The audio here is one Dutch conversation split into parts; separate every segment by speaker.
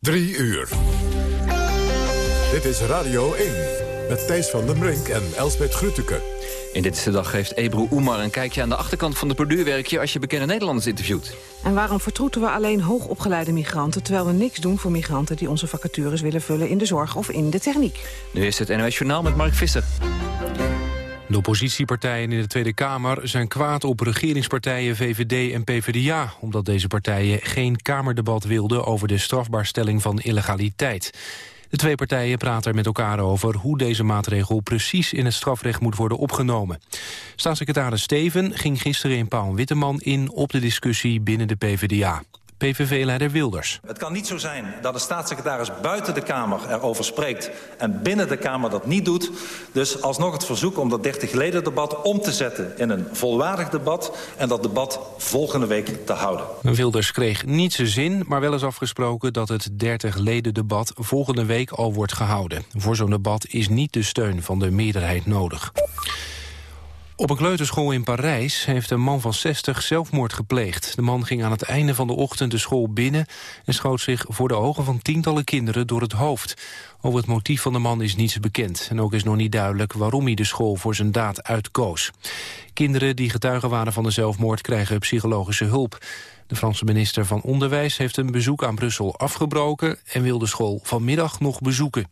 Speaker 1: Drie uur. Dit is Radio 1 met Thijs van den Brink en Elsbeth Grütke.
Speaker 2: In Dit is de Dag geeft Ebru Oemar een kijkje aan de achterkant van de borduurwerkje... als je bekende Nederlanders interviewt.
Speaker 3: En waarom vertroeten we alleen hoogopgeleide migranten... terwijl we niks doen voor migranten die onze vacatures willen vullen... in de zorg of in de techniek?
Speaker 2: Nu is het NOS Journaal met Mark Visser.
Speaker 4: De oppositiepartijen in de Tweede Kamer zijn kwaad op regeringspartijen VVD en PvdA... omdat deze partijen geen Kamerdebat wilden over de strafbaarstelling van illegaliteit. De twee partijen praten er met elkaar over hoe deze maatregel precies in het strafrecht moet worden opgenomen. Staatssecretaris Steven ging gisteren in Pauw Witteman in op de discussie binnen de PvdA. PVV-leider Wilders.
Speaker 5: Het kan niet zo zijn dat de staatssecretaris buiten de Kamer erover spreekt... en binnen de Kamer dat niet doet. Dus alsnog het verzoek om dat 30 leden debat om te zetten... in een volwaardig debat en dat debat volgende week te houden.
Speaker 4: Wilders kreeg niet zijn zin, maar wel is afgesproken... dat het 30 leden debat volgende week al wordt gehouden. Voor zo'n debat is niet de steun van de meerderheid nodig. Op een kleuterschool in Parijs heeft een man van 60 zelfmoord gepleegd. De man ging aan het einde van de ochtend de school binnen... en schoot zich voor de ogen van tientallen kinderen door het hoofd. Over het motief van de man is niets bekend. En ook is nog niet duidelijk waarom hij de school voor zijn daad uitkoos. Kinderen die getuigen waren van de zelfmoord krijgen psychologische hulp. De Franse minister van Onderwijs heeft een bezoek aan Brussel afgebroken... en wil de school vanmiddag nog bezoeken.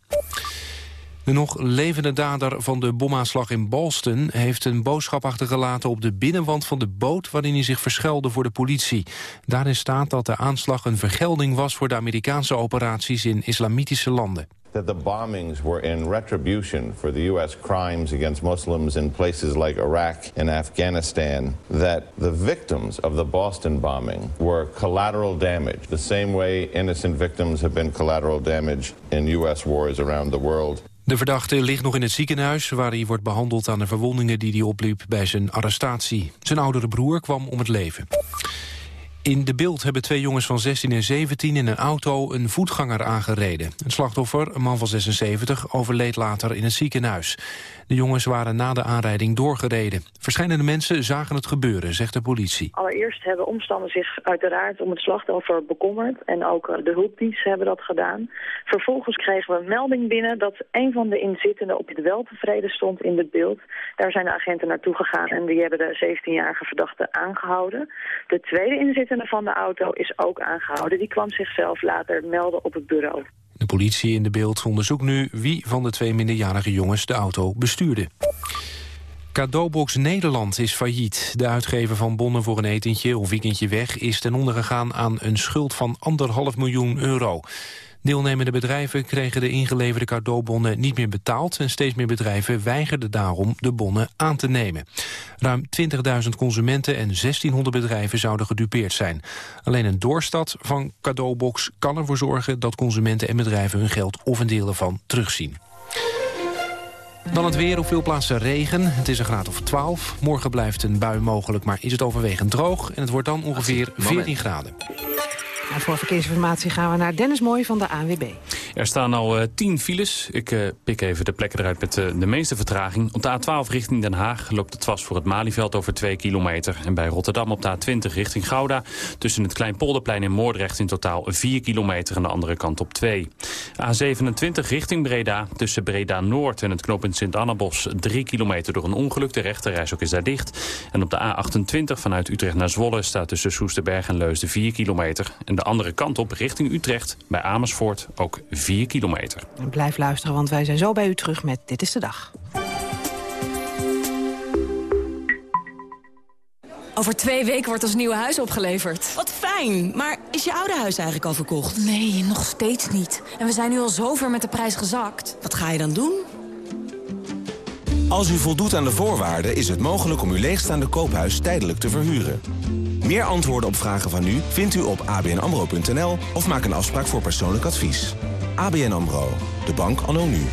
Speaker 4: De nog levende dader van de bomaanslag in Boston... heeft een boodschap achtergelaten op de binnenwand van de boot... waarin hij zich verschuilde voor de politie. Daarin staat dat de aanslag een vergelding was... voor de Amerikaanse operaties in islamitische landen
Speaker 6: that the bombings were in retribution for the U.S. crimes against Muslims in places like Iraq and Afghanistan, that the victims of the Boston bombing were collateral damage, the same way innocent victims have been collateral damage in U.S. wars around the world.
Speaker 4: De verdachte ligt nog in het ziekenhuis... waar hij wordt behandeld aan de verwondingen die hij opliep bij zijn arrestatie. Zijn oudere broer kwam om het leven. In de beeld hebben twee jongens van 16 en 17 in een auto een voetganger aangereden. Het slachtoffer, een man van 76, overleed later in het ziekenhuis. De jongens waren na de aanrijding doorgereden. Verschillende mensen zagen het gebeuren, zegt de politie.
Speaker 7: Allereerst hebben omstanders zich uiteraard om het slachtoffer bekommerd. En ook eh, de hulpdiensten hebben dat gedaan. Vervolgens kregen we een melding binnen dat een van de inzittenden op het wel tevreden stond in het beeld. Daar zijn de agenten naartoe gegaan en die hebben de 17-jarige verdachte aangehouden. De tweede inzittende van de auto is ook aangehouden. Die kwam zichzelf later melden op het bureau.
Speaker 4: De politie in de beeld onderzoekt nu wie van de twee minderjarige jongens de auto bestuurde. Cadeaubox Nederland is failliet. De uitgever van bonnen voor een etentje of weekendje weg... is ten onder gegaan aan een schuld van anderhalf miljoen euro. Deelnemende bedrijven kregen de ingeleverde cadeaubonnen niet meer betaald... en steeds meer bedrijven weigerden daarom de bonnen aan te nemen. Ruim 20.000 consumenten en 1600 bedrijven zouden gedupeerd zijn. Alleen een doorstad van cadeaubox kan ervoor zorgen... dat consumenten en bedrijven hun geld of een deel ervan terugzien. Dan het weer, op veel plaatsen regen. Het is een graad of 12. Morgen blijft een bui mogelijk, maar is het overwegend droog... en het wordt dan ongeveer 14 graden.
Speaker 3: En voor verkeersinformatie gaan we naar Dennis Mooi van de ANWB.
Speaker 8: Er staan al uh, tien files. Ik uh, pik even de plekken eruit met uh, de meeste vertraging. Op de A12 richting Den Haag loopt het vast voor het Malieveld over 2 kilometer. En bij Rotterdam op de A20 richting Gouda... tussen het Kleinpolderplein en Moordrecht in totaal 4 kilometer... en de andere kant op 2. A27 richting Breda tussen Breda Noord en het knooppunt Sint-Annabos... 3 kilometer door een ongeluk. De ook is daar dicht. En op de A28 vanuit Utrecht naar Zwolle staat tussen Soesterberg en Leusden 4 kilometer. En de andere kant op richting Utrecht bij Amersfoort ook 4 kilometer.
Speaker 3: blijf luisteren, want wij zijn zo bij u terug met Dit is de Dag.
Speaker 9: Over twee weken wordt ons nieuwe huis opgeleverd.
Speaker 10: Wat fijn, maar is je oude huis eigenlijk al verkocht?
Speaker 9: Nee, nog steeds niet. En we zijn nu al zo ver met de prijs gezakt.
Speaker 10: Wat ga je dan doen?
Speaker 11: Als u voldoet aan de voorwaarden is het mogelijk om uw leegstaande koophuis tijdelijk te verhuren. Meer antwoorden op vragen van u vindt u op abnamro.nl of maak een afspraak voor persoonlijk advies. ABN AMRO, de bank anno nu.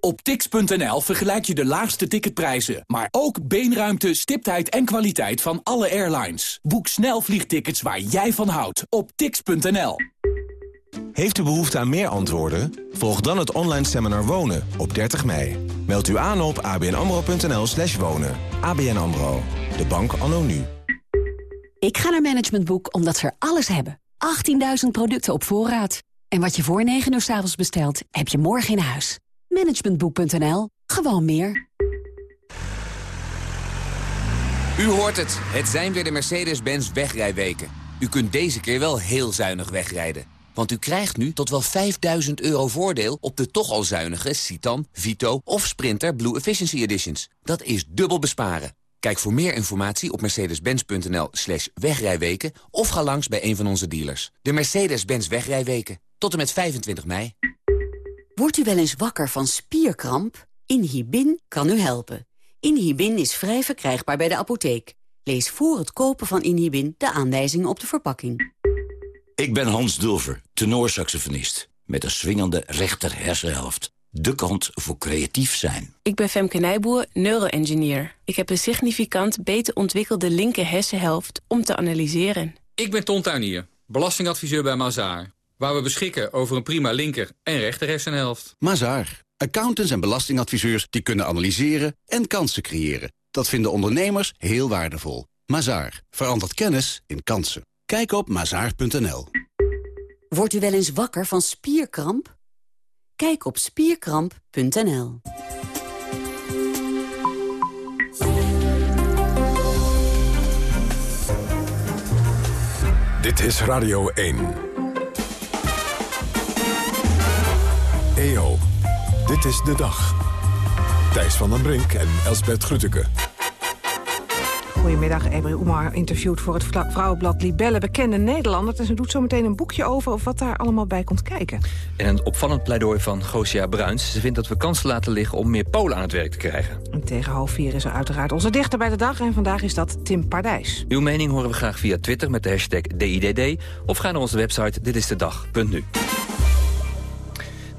Speaker 12: Op tix.nl vergelijk je de laagste ticketprijzen, maar ook beenruimte, stiptheid en kwaliteit van alle airlines. Boek snel vliegtickets waar jij van houdt op tix.nl.
Speaker 11: Heeft u behoefte aan meer antwoorden? Volg dan het online seminar Wonen op 30 mei. Meld u aan op abnamro.nl slash wonen. ABN AMRO, de bank anno nu.
Speaker 13: Ik ga naar Management Boek omdat ze er alles hebben 18.000 producten op voorraad. En wat je voor 9 uur s avonds bestelt, heb je morgen in huis. Managementboek.nl. Gewoon meer.
Speaker 14: U hoort het. Het zijn weer de Mercedes-Benz wegrijweken. U kunt deze keer wel heel zuinig wegrijden. Want u krijgt nu tot wel 5000 euro voordeel op de toch al zuinige Citan, Vito of Sprinter Blue Efficiency Editions. Dat is dubbel besparen. Kijk voor meer informatie op mercedes-benz.nl slash wegrijweken... of ga langs bij een van onze dealers. De Mercedes-Benz wegrijweken. Tot en met 25 mei.
Speaker 13: Wordt u wel eens wakker van spierkramp? Inhibin kan u helpen. Inhibin is vrij verkrijgbaar bij de apotheek. Lees voor het kopen van Inhibin de aanwijzingen op de verpakking.
Speaker 15: Ik ben Hans Dulver, tenorsaxofonist. Met een swingende rechter hersenhelft. De kant voor creatief zijn.
Speaker 16: Ik ben Femke Nijboer, neuroengineer. Ik heb een significant beter ontwikkelde linker hersenhelft om te analyseren.
Speaker 17: Ik ben Ton Tuinier, belastingadviseur bij Mazaar. Waar we beschikken over een prima linker en rechter hersenhelft.
Speaker 18: Mazaar. Accountants en belastingadviseurs die kunnen analyseren en kansen creëren. Dat vinden ondernemers heel waardevol. Mazaar. Verandert kennis in kansen. Kijk op mazaar.nl.
Speaker 13: Wordt u wel eens wakker van spierkramp? Kijk op spierkramp.nl.
Speaker 1: Dit is Radio 1. EO, dit is de dag. Thijs van den Brink en Elsbert Grütke.
Speaker 3: Goedemiddag, Ebru Oemar interviewt voor het vrouwenblad Libelle bekende Nederlander. En ze doet zo meteen een boekje over of wat daar allemaal bij komt kijken.
Speaker 2: En een opvallend pleidooi van Gosia Bruins. Ze vindt dat we kansen laten liggen om meer Polen aan het werk te krijgen.
Speaker 3: En tegen half vier is er uiteraard onze dichter bij de dag. En vandaag is dat Tim Pardijs.
Speaker 2: Uw mening horen we graag via Twitter met de hashtag DIDD. Of ga naar onze website ditistedag.nu.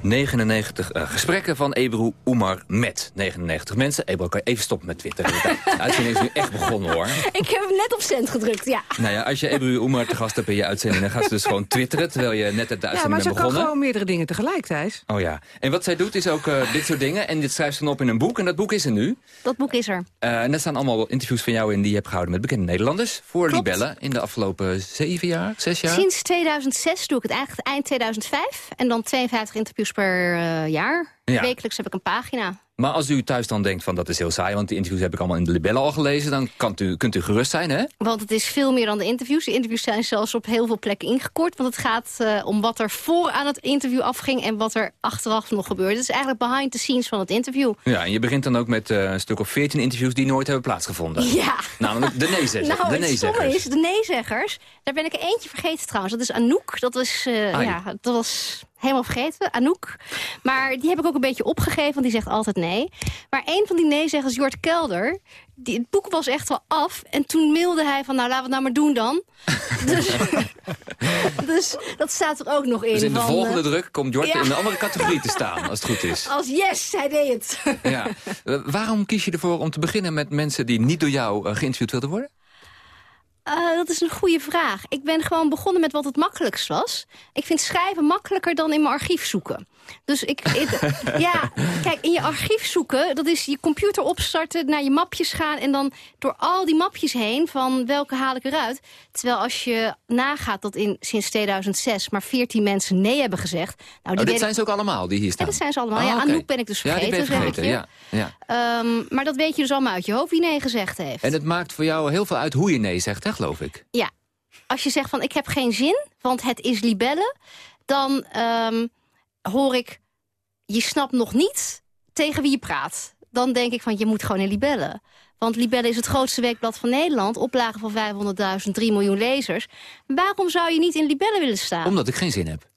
Speaker 2: 99 uh, gesprekken van Ebru Oemar met 99 mensen. Ebru, kan je even stoppen met Twitter? De uitzending is nu echt begonnen, hoor.
Speaker 19: Ik heb hem net op cent gedrukt, ja.
Speaker 2: Nou ja, als je Ebru Oemar te gast hebt in je uitzending... dan gaat ze dus gewoon twitteren, terwijl je net uit de uitzending bent begonnen.
Speaker 3: Ja, maar ze kan gewoon meerdere dingen tegelijk, Thijs.
Speaker 2: Oh ja. En wat zij doet is ook uh, dit soort dingen. En dit schrijft ze dan op in een boek. En dat boek is er nu.
Speaker 19: Dat boek is er.
Speaker 2: Uh, en daar staan allemaal interviews van jou in die je hebt gehouden met bekende Nederlanders. Voor
Speaker 19: Klopt.
Speaker 2: Libelle in de afgelopen zeven jaar, zes jaar.
Speaker 19: Sinds 2006 doe ik het eigenlijk eind 2005. En dan 52 interviews per uh, jaar.
Speaker 2: Ja.
Speaker 19: Wekelijks heb ik een pagina.
Speaker 2: Maar als u thuis dan denkt van dat is heel saai... want die interviews heb ik allemaal in de Libelle al gelezen... dan kunt u, kunt u gerust zijn, hè?
Speaker 19: Want het is veel meer dan de interviews. De interviews zijn zelfs op heel veel plekken ingekort. Want het gaat uh, om wat er voor aan het interview afging... en wat er achteraf nog gebeurde. Het is eigenlijk behind the scenes van het interview.
Speaker 2: Ja, en je begint dan ook met uh, een stuk of 14 interviews... die nooit hebben plaatsgevonden.
Speaker 19: Ja.
Speaker 2: Namelijk de nee-zeggers.
Speaker 19: Nou,
Speaker 2: de
Speaker 19: stomme is, de nee-zeggers... daar ben ik er eentje vergeten trouwens. Dat is Anouk. Dat, is, uh, ja, dat was helemaal vergeten, Anouk. Maar die heb ik ook een beetje opgegeven, want die zegt altijd nee. Maar een van die nee-zeggers, Jort Kelder... Die, het boek was echt wel af. En toen mailde hij van, nou, laten we het nou maar doen dan. dus, dus dat staat er ook nog in.
Speaker 2: Dus in de
Speaker 19: van,
Speaker 2: volgende
Speaker 19: uh,
Speaker 2: druk komt Jort
Speaker 19: ja.
Speaker 2: in de andere categorie te staan, als het goed is.
Speaker 19: Als yes, hij deed het.
Speaker 2: ja. Uh, waarom kies je ervoor om te beginnen met mensen die niet door jou uh, geïnterviewd wilden worden?
Speaker 19: Uh, dat is een goede vraag. Ik ben gewoon begonnen met wat het makkelijkst was. Ik vind schrijven makkelijker dan in mijn archief zoeken. Dus ik, ik ja, kijk, in je archief zoeken, dat is je computer opstarten, naar je mapjes gaan en dan door al die mapjes heen van welke haal ik eruit. Terwijl als je nagaat dat in sinds 2006 maar 14 mensen nee hebben gezegd.
Speaker 2: Nou, die oh, dit zijn ze ook allemaal die hier staan?
Speaker 19: Ja, dat zijn ze allemaal.
Speaker 2: Oh,
Speaker 19: ja,
Speaker 2: okay.
Speaker 19: Anouk ben ik dus vergeten.
Speaker 2: Ja, die ben je vergeten, ja.
Speaker 19: ja. Um, maar dat weet je dus allemaal uit je hoofd wie nee gezegd heeft.
Speaker 2: En het maakt voor jou heel veel uit hoe je nee zegt, hè, geloof ik.
Speaker 19: Ja. Als je zegt van ik heb geen zin, want het is libelle, dan um, hoor ik je snapt nog niet tegen wie je praat. Dan denk ik van, je moet gewoon in Libelle. Want Libelle is het grootste weekblad van Nederland. Oplage van 500.000, 3 miljoen lezers. Waarom zou je niet in Libelle willen staan?
Speaker 2: Omdat ik geen zin heb.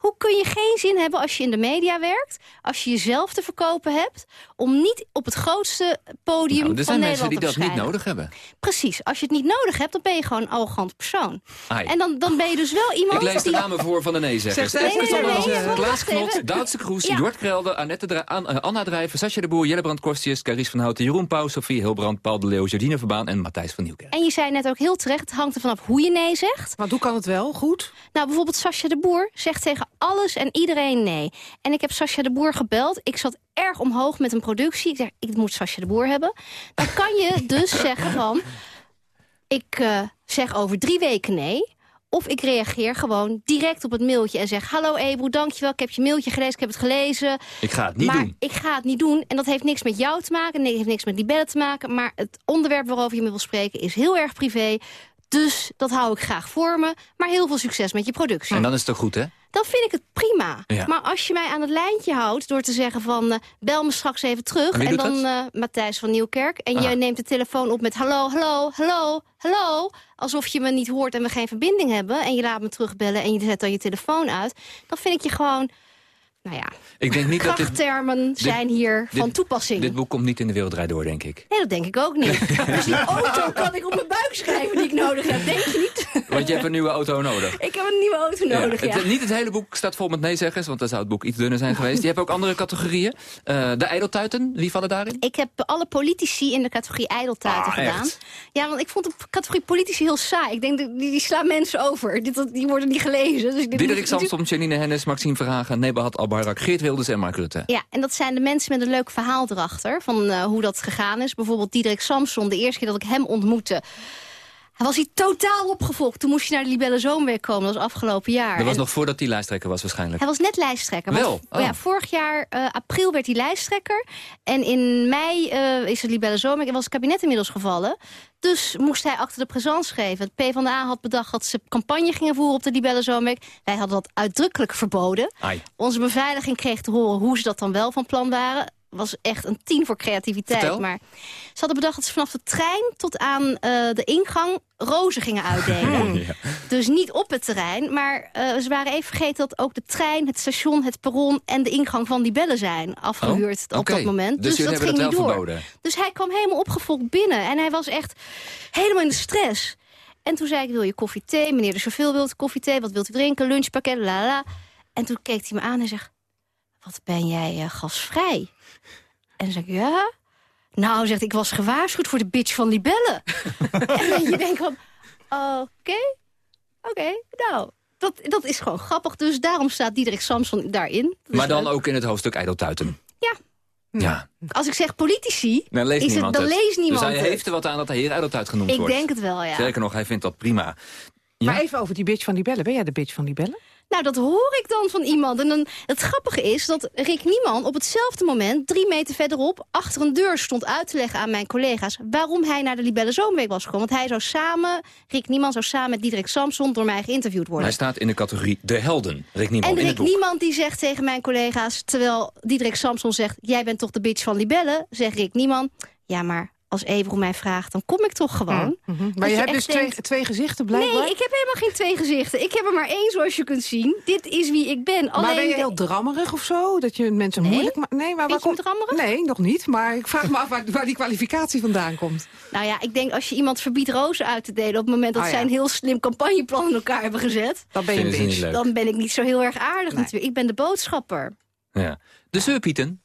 Speaker 19: Hoe kun je geen zin hebben als je in de media werkt... als je jezelf te verkopen hebt... om niet op het grootste podium
Speaker 2: nou, er
Speaker 19: van
Speaker 2: zijn
Speaker 19: Nederland
Speaker 2: mensen die
Speaker 19: te
Speaker 2: dat niet nodig hebben.
Speaker 19: Precies. Als je het niet nodig hebt, dan ben je gewoon een arrogant persoon.
Speaker 2: Ai.
Speaker 19: En dan, dan ben je dus wel iemand
Speaker 2: Ik lees de
Speaker 19: die...
Speaker 2: namen voor van de nee-zeggers.
Speaker 19: Nee, nee, nee, nee, nee,
Speaker 2: Klaas Knot, Duitse Kroes, ja. Jort Krelder, Annette Dra Anna Drijven... Sascha de Boer, Jellebrand Kostjes, Caries van Houten... Jeroen Pauw, Sofie Hilbrand, Paul de Leeuw... Jordine Verbaan en Matthijs van Nieuwkerk.
Speaker 19: En je zei net ook heel terecht, het hangt er vanaf hoe je nee zegt.
Speaker 3: Want hoe kan het wel? Goed?
Speaker 19: Nou, bijvoorbeeld Sascha de Boer zegt tegen alles en iedereen nee. En ik heb Sascha de Boer gebeld. Ik zat erg omhoog met een productie. Ik zeg, ik moet Sascha de Boer hebben. Dan kan je dus zeggen van... Ik uh, zeg over drie weken nee Of ik reageer gewoon direct op het mailtje en zeg... Hallo Ebro, dankjewel, ik heb je mailtje gelezen, ik heb het gelezen.
Speaker 2: Ik ga het niet
Speaker 19: maar
Speaker 2: doen.
Speaker 19: ik ga het niet doen. En dat heeft niks met jou te maken, nee, heeft niks met Libelle te maken. Maar het onderwerp waarover je me wil spreken is heel erg privé. Dus dat hou ik graag voor me. Maar heel veel succes met je productie.
Speaker 2: En dan is het toch goed, hè?
Speaker 19: Dan vind ik het prima.
Speaker 2: Ja.
Speaker 19: Maar als je mij aan het lijntje houdt door te zeggen van... eh, bel me straks even terug.
Speaker 2: En
Speaker 19: dan eh, Matthijs van Nieuwkerk. En je
Speaker 2: Ah.
Speaker 19: neemt de telefoon op met hallo, hallo, hallo, hallo. Alsof je me niet hoort en we geen verbinding hebben. En je laat me terugbellen en je zet dan je telefoon uit. Dan vind ik je gewoon... Nou ja,
Speaker 2: Ik denk niet dat dit,
Speaker 19: krachttermen zijn hier van toepassing.
Speaker 2: dit boek komt niet in de wereldrijd door, denk ik.
Speaker 19: Nee, dat denk ik ook niet. dus die auto kan ik op mijn buik schrijven die ik nodig heb. Denk je niet?
Speaker 2: Want je hebt een nieuwe auto nodig.
Speaker 19: Ik heb een nieuwe auto nodig, ja.
Speaker 2: Het, niet het hele boek staat vol met nee-zeggers, want dan zou het boek iets dunner zijn geweest. Je hebt ook andere categorieën. Eh, de ijdeltuiten, wie vallen daarin?
Speaker 19: Ik heb alle politici in de categorie ijdeltuiten
Speaker 2: Ah,
Speaker 19: gedaan.
Speaker 2: echt?
Speaker 19: Ja, want ik vond de categorie politici heel saai. Ik denk, dat die, die slaan mensen over. Dit, dat- die worden niet gelezen. Dus
Speaker 2: Diederik Samsom, Janine Hennis, Maxime Verhagen, Nebahat Albayrak, Geert Wilders en Mark Rutte.
Speaker 19: Ja, en dat zijn de mensen met een leuk verhaal erachter. Van eh, hoe dat gegaan is. Bijvoorbeeld Diederik Samson, de eerste keer dat ik hem ontmoette... Hij was hij totaal opgevolgd. Toen moest je naar de Libelle Zomerweek komen. Dat was afgelopen jaar.
Speaker 2: Dat was
Speaker 19: En-
Speaker 2: nog voordat hij lijsttrekker was waarschijnlijk.
Speaker 19: Hij was net lijsttrekker.
Speaker 2: Wel? Oh.
Speaker 19: ja, vorig jaar, eh, april, werd hij lijsttrekker. En in mei eh, is het Libelle en was het kabinet inmiddels gevallen. Dus moest hij achter de présence geven. Het PvdA had bedacht dat ze campagne gingen voeren op de Libelle Zomerweek. Wij hadden dat uitdrukkelijk verboden.
Speaker 2: Ai.
Speaker 19: Onze beveiliging kreeg te horen hoe ze dat dan wel van plan waren. Was echt een tien voor creativiteit.
Speaker 2: Vertel.
Speaker 19: Maar ze hadden bedacht dat ze vanaf de trein tot aan eh, de ingang rozen gingen uitdelen.
Speaker 2: Ja.
Speaker 19: Dus niet op het terrein, maar eh, ze waren even vergeten dat ook de trein, het station, het perron en de ingang van die bellen zijn afgehuurd
Speaker 2: Oh,
Speaker 19: op dat moment.
Speaker 2: Dus jullie
Speaker 19: dat ging niet door.
Speaker 2: verboden?
Speaker 19: Dus hij kwam helemaal opgevolgd binnen en hij was echt helemaal in de stress. En toen zei ik, wil je koffie, thee? Meneer de chauffeur wilt koffie, thee, wat wilt u drinken? Lunchpakket, la la, la. En toen keek hij me aan en zegt, wat ben jij eh, gasvrij? En dan zeg ik, ja? Nou, zegt ik was gewaarschuwd voor de bitch van Libelle. en je denkt van, oké, oké, nou... Dat, dat is gewoon grappig, dus daarom staat Diederik Samson daarin.
Speaker 2: Maar dan
Speaker 19: leuk.
Speaker 2: ook in het hoofdstuk ijdeltuiten.
Speaker 19: Ja.
Speaker 2: Ja,
Speaker 19: Als ik zeg politici,
Speaker 2: dan leest
Speaker 19: is het,
Speaker 2: niemand
Speaker 19: dan
Speaker 2: het.
Speaker 19: leest niemand
Speaker 2: Dus hij
Speaker 19: het.
Speaker 2: heeft er wat aan dat hij hier ijdeltuit genoemd
Speaker 19: Ik
Speaker 2: wordt.
Speaker 19: denk het wel, ja.
Speaker 2: Zeker nog, hij vindt dat prima. Ja?
Speaker 3: Maar even over die bitch van die bellen. Ben jij de bitch van die bellen?
Speaker 19: Nou, dat hoor ik dan van iemand. En dan, het grappige is dat Rick Nieman op hetzelfde moment... drie meter verderop achter een deur stond uit te leggen aan mijn collega's... waarom hij naar de Libelle Zomerweek was gekomen. Want hij zou samen, Rick Nieman zou samen met Diederik Samson... door mij geïnterviewd worden.
Speaker 2: Hij staat in de categorie De Helden, Rick Nieman,
Speaker 19: en
Speaker 2: in het
Speaker 19: Rick
Speaker 2: boek.
Speaker 19: Niemand die zegt tegen mijn collega's... terwijl Diederik Samson zegt... jij bent toch de bitch van Libelle? Zegt Rick Nieman... ja, maar als Ebro mij vraagt, dan kom ik toch gewoon.
Speaker 3: Maar
Speaker 19: Dat
Speaker 3: je hebt dus twee,
Speaker 19: denkt,
Speaker 3: twee gezichten blijkbaar.
Speaker 19: Nee, ik heb helemaal geen twee gezichten. Ik heb er maar één, zoals je kunt zien. Dit is wie ik ben. Alleen
Speaker 3: maar ben je heel drammerig of zo? Dat je mensen moeilijk maakt? Nee, maar
Speaker 19: Vind
Speaker 3: waar
Speaker 19: je me
Speaker 3: komt... Nee, nog niet. Maar ik vraag me af waar, waar die kwalificatie vandaan komt.
Speaker 19: Nou ja, ik denk als je iemand verbiedt rozen uit te delen... op het moment dat
Speaker 3: Ah, ja.
Speaker 19: zij een heel slim campagneplan in elkaar hebben gezet...
Speaker 3: Dan ben je een
Speaker 19: dan ben ik niet zo heel erg aardig natuurlijk. Ik ben de boodschapper.
Speaker 2: Ja. De zeurpieten.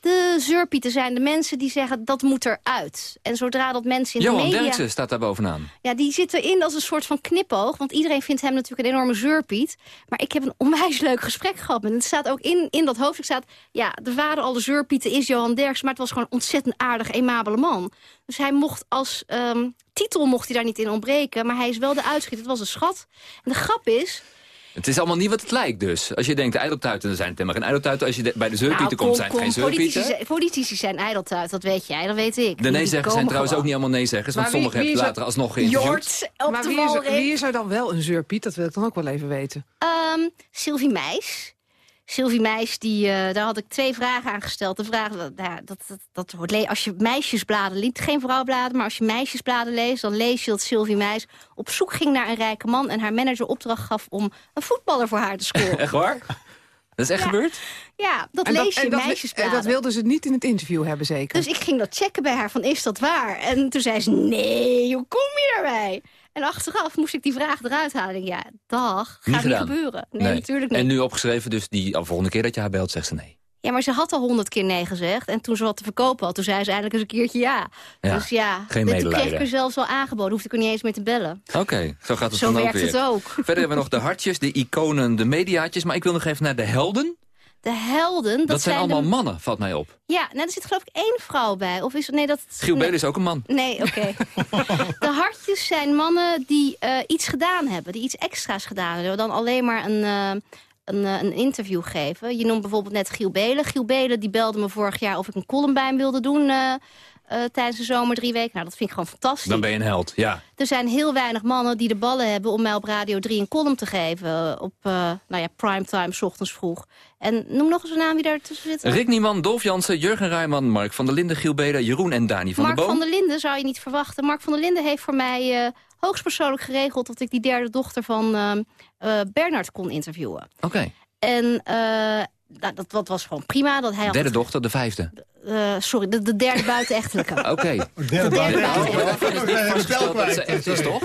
Speaker 19: De zeurpieten zijn de mensen die zeggen dat moet eruit. En zodra dat mensen in
Speaker 2: Johan
Speaker 19: de media...
Speaker 2: Derksen staat daar bovenaan.
Speaker 19: Ja, die zit erin als een soort van knipoog. Want iedereen vindt hem natuurlijk een enorme zeurpiet. Maar ik heb een onwijs leuk gesprek gehad. En het staat ook in, in dat hoofdstuk staat... ja, de vader al de zeurpieten is Johan Derks... maar het was gewoon een ontzettend aardig, emabele man. Dus hij mocht als ehm, titel mocht hij daar niet in ontbreken... maar hij is wel de uitschieter. Het was een schat. En de grap is...
Speaker 2: Het is allemaal niet wat het lijkt dus. Als je denkt, de ijdeltuiten, dan zijn het helemaal geen ijdeltuiten. Als je de- bij de zeurpieten
Speaker 19: Nou,
Speaker 2: komt,
Speaker 19: kom,
Speaker 2: zijn het geen
Speaker 19: kom, politici,
Speaker 2: zeurpieten.
Speaker 19: zijn- politici zijn ijdeltuit, dat weet jij, dat weet ik.
Speaker 2: De nee-zeggers zijn trouwens ook niet allemaal nee-zeggers. Want sommigen hebben later
Speaker 3: er-
Speaker 2: alsnog geïnterviewd.
Speaker 19: Jort op
Speaker 3: maar
Speaker 19: de
Speaker 3: wie is, er, wie is er dan wel een zeurpiet? Dat wil ik dan ook wel even weten.
Speaker 19: Ehm, Sylvie Meis. Sylvie Meis, die, eh, daar had ik twee vragen aan gesteld. De vraag, dat, ja, dat, dat, dat als je meisjesbladen leest, geen vrouwbladen... maar als je meisjesbladen leest, dan lees je dat Sylvie Meis... op zoek ging naar een rijke man en haar manager opdracht gaf... om een voetballer voor haar te scoren.
Speaker 2: Echt waar? Dat is echt gebeurd?
Speaker 19: ja, dat
Speaker 3: En
Speaker 19: lees je
Speaker 3: en
Speaker 19: in
Speaker 3: dat,
Speaker 19: meisjesbladen.
Speaker 3: en dat wilden ze niet in het interview hebben, zeker?
Speaker 19: Dus ik ging dat checken bij haar, van is dat waar? En toen zei ze, nee, hoe kom je daarbij? En achteraf moest ik die vraag eruit halen. Ja, dag, gaat
Speaker 2: Niet
Speaker 19: niet, gebeuren. Nee, natuurlijk niet.
Speaker 2: En nu opgeschreven, dus die de volgende keer dat je haar belt, zegt ze nee.
Speaker 19: Ja, maar ze had al honderd keer nee gezegd. En toen ze wat te verkopen had, toen zei ze eindelijk eens een keertje ja.
Speaker 2: Ja,
Speaker 19: dus ja,
Speaker 2: geen
Speaker 19: dit kreeg ik er zelfs al aangeboden. Hoefde ik er niet eens meer te bellen.
Speaker 2: Oké, zo gaat het
Speaker 19: Zo
Speaker 2: dan ook
Speaker 19: werkt
Speaker 2: weer.
Speaker 19: het ook.
Speaker 2: Verder hebben we nog de hartjes, de iconen, de mediaatjes. Maar ik wil nog even naar de helden.
Speaker 19: De helden, dat,
Speaker 2: Dat, zijn allemaal mannen, valt mij op.
Speaker 19: Ja, nou, er zit geloof ik één vrouw bij. Of is nee, dat...
Speaker 2: Giel
Speaker 19: nee.
Speaker 2: Is ook een man.
Speaker 19: Nee, oké. de hartjes zijn mannen die eh, iets gedaan hebben. Die iets extra's gedaan hebben. Dan alleen maar een, eh, een, eh, een interview geven. Je noemt bijvoorbeeld net Giel Belen. Giel Belen die belde me vorig jaar of ik een column bij hem wilde doen... eh, eh, tijdens de zomer drie weken. Nou, dat vind ik gewoon fantastisch.
Speaker 2: Dan ben je een held, ja.
Speaker 19: Er zijn heel weinig mannen die de ballen hebben om mij op Radio 3 een column te geven. Op nou ja, primetime, 's ochtends vroeg. En noem nog eens een naam wie daar tussen zit.
Speaker 2: Rick Nieman, Dolf Jansen, Jurgen Rijman, Mark van der Linden, Giel Belen, Jeroen en Dani van
Speaker 19: Mark
Speaker 2: der Boom.
Speaker 19: van der Linden zou je niet verwachten. Mark van der Linden heeft voor mij hoogstpersoonlijk geregeld... dat ik die derde dochter van eh, eh, Bernard kon interviewen.
Speaker 2: Oké,
Speaker 19: En eh, nou, dat, dat was gewoon prima. Dat hij had
Speaker 2: derde dochter, de vijfde.
Speaker 19: eh, sorry, de, de derde buitenechtelijke.
Speaker 2: Oké.
Speaker 19: De derde buitenechtelijke.
Speaker 2: Vastgesteld dat ze echt is, toch?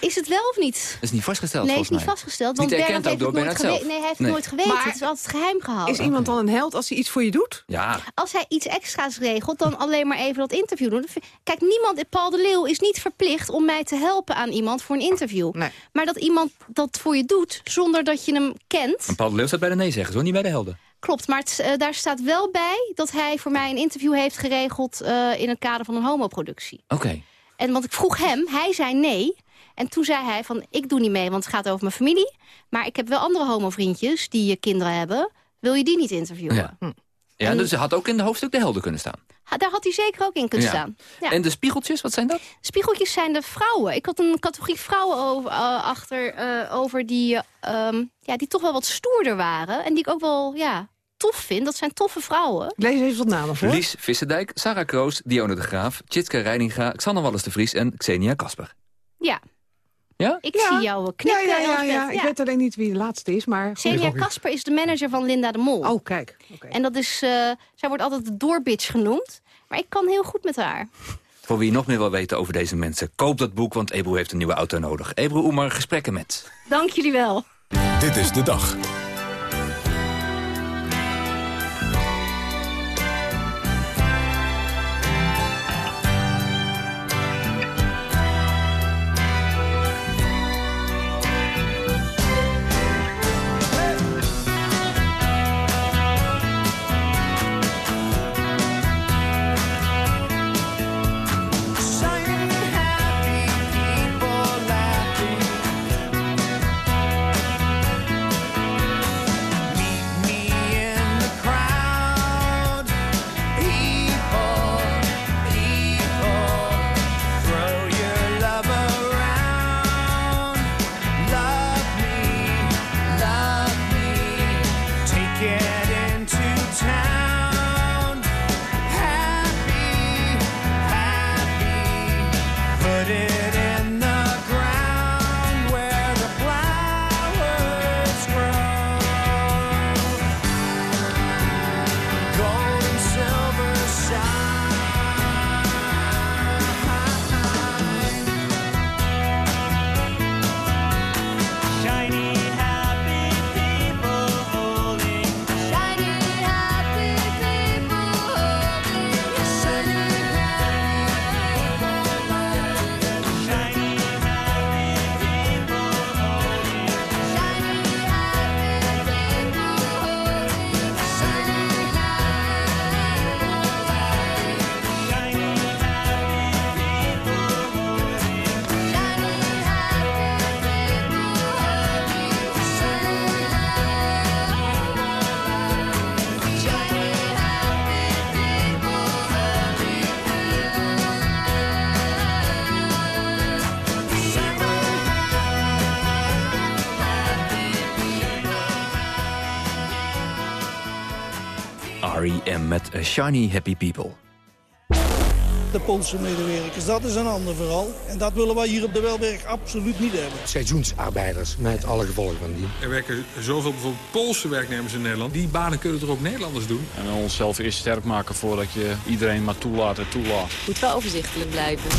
Speaker 19: Is het wel of niet?
Speaker 2: is niet vastgesteld,
Speaker 19: Nee, is niet vastgesteld.
Speaker 2: Niet
Speaker 19: Want
Speaker 2: erkend
Speaker 19: Bernard
Speaker 2: ook
Speaker 19: heeft
Speaker 2: door
Speaker 19: het nooit
Speaker 2: Bernard
Speaker 19: geweten.
Speaker 2: zelf.
Speaker 19: Nee, hij heeft
Speaker 2: Nee.
Speaker 19: het nooit geweten.
Speaker 3: Maar
Speaker 19: het is altijd geheim gehouden.
Speaker 3: Is iemand dan een held als hij iets voor je doet?
Speaker 2: Ja.
Speaker 19: Als hij iets extra's regelt, dan alleen maar even dat interview doen. Kijk, niemand, Paul de Leeuw is niet verplicht om mij te helpen aan iemand voor een interview. Maar dat iemand dat voor je doet, zonder dat je hem kent...
Speaker 2: En Paul de Leeuw staat bij de nee zeggen, zo niet bij de helden.
Speaker 19: Klopt, maar het, eh, daar staat wel bij dat hij voor mij een interview heeft geregeld... eh, in het kader van een homoproductie.
Speaker 2: Oké.
Speaker 19: En want ik vroeg hem, hij zei nee. En toen zei hij van, ik doe niet mee, want het gaat over mijn familie. Maar ik heb wel andere homovriendjes die kinderen hebben. Wil je die niet interviewen?
Speaker 2: Ja. Ja, dus ze had ook in de hoofdstuk de helden kunnen staan.
Speaker 19: Ha, Daar had hij zeker ook in kunnen
Speaker 2: Ja.
Speaker 19: staan. Ja.
Speaker 2: En de spiegeltjes, wat zijn dat?
Speaker 19: Spiegeltjes zijn de vrouwen. Ik had een categorie vrouwen over, eh, achter eh, over die, eh, ehm, ja, die toch wel wat stoerder waren. En die ik ook wel ja, tof vind. Dat zijn toffe vrouwen.
Speaker 3: Lees even wat namen voor.
Speaker 2: Lies Visserdijk, Sarah Kroos, Dionne de Graaf, Tjitske Reininga, Xander Wallis de Vries en Xenia Kasper.
Speaker 19: Ja.
Speaker 2: Ja?
Speaker 19: Ik zie jou knikken.
Speaker 3: Ja, ja, ja. Ik weet alleen niet wie de laatste is, maar...
Speaker 19: Xenia Kasper is de manager van Linda de Mol.
Speaker 3: Oh, kijk.
Speaker 19: En dat is, eh, zij wordt altijd de doorbitch genoemd. Maar ik kan heel goed met haar.
Speaker 2: Voor wie nog meer wil weten over deze mensen, koop dat boek, want Ebro heeft een nieuwe auto nodig. Ebro Oemar, gesprekken met.
Speaker 19: Dank jullie wel.
Speaker 1: Dit is de dag.
Speaker 2: Met A Shiny Happy People.
Speaker 20: De Poolse medewerkers, dat is een ander verhaal. En dat willen wij hier op de Welberg absoluut niet hebben.
Speaker 21: Seizoensarbeiders, met alle gevolgen van die.
Speaker 22: Er werken zoveel bijvoorbeeld Poolse werknemers in Nederland. Die banen kunnen toch ook Nederlanders doen?
Speaker 23: En onszelf eerst sterk maken voordat je iedereen maar toelaat en toelaat.
Speaker 24: Moet wel overzichtelijk blijven.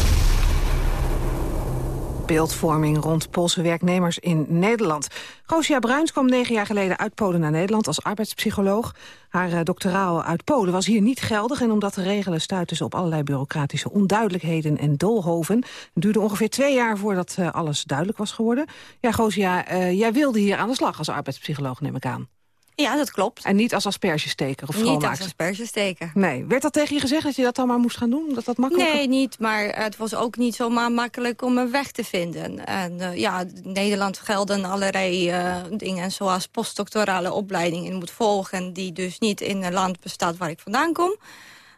Speaker 3: Beeldvorming rond Poolse werknemers in Nederland. Gosia Bruins kwam negen jaar geleden uit Polen naar Nederland als arbeidspsycholoog. Haar eh, doctoraal uit Polen was hier niet geldig... en om dat te regelen stuitte ze op allerlei bureaucratische onduidelijkheden en doolhoven. Het duurde ongeveer twee jaar voordat eh, alles duidelijk was geworden. Ja, Gosia, eh, jij wilde hier aan de slag als arbeidspsycholoog, neem ik aan.
Speaker 25: Ja, dat klopt.
Speaker 3: En niet als aspergesteker of
Speaker 25: Niet
Speaker 3: schoonmaakster?
Speaker 25: als aspergesteker.
Speaker 3: Nee. Werd dat tegen je gezegd dat je dat dan maar moest gaan doen? Dat dat makkelijker...
Speaker 25: Nee, niet. Maar het was ook niet zomaar makkelijk om een weg te vinden. En eh, ja, in Nederland gelden allerlei eh, dingen zoals postdoctorale opleidingen moet volgen... die dus niet in een land bestaat waar ik vandaan kom.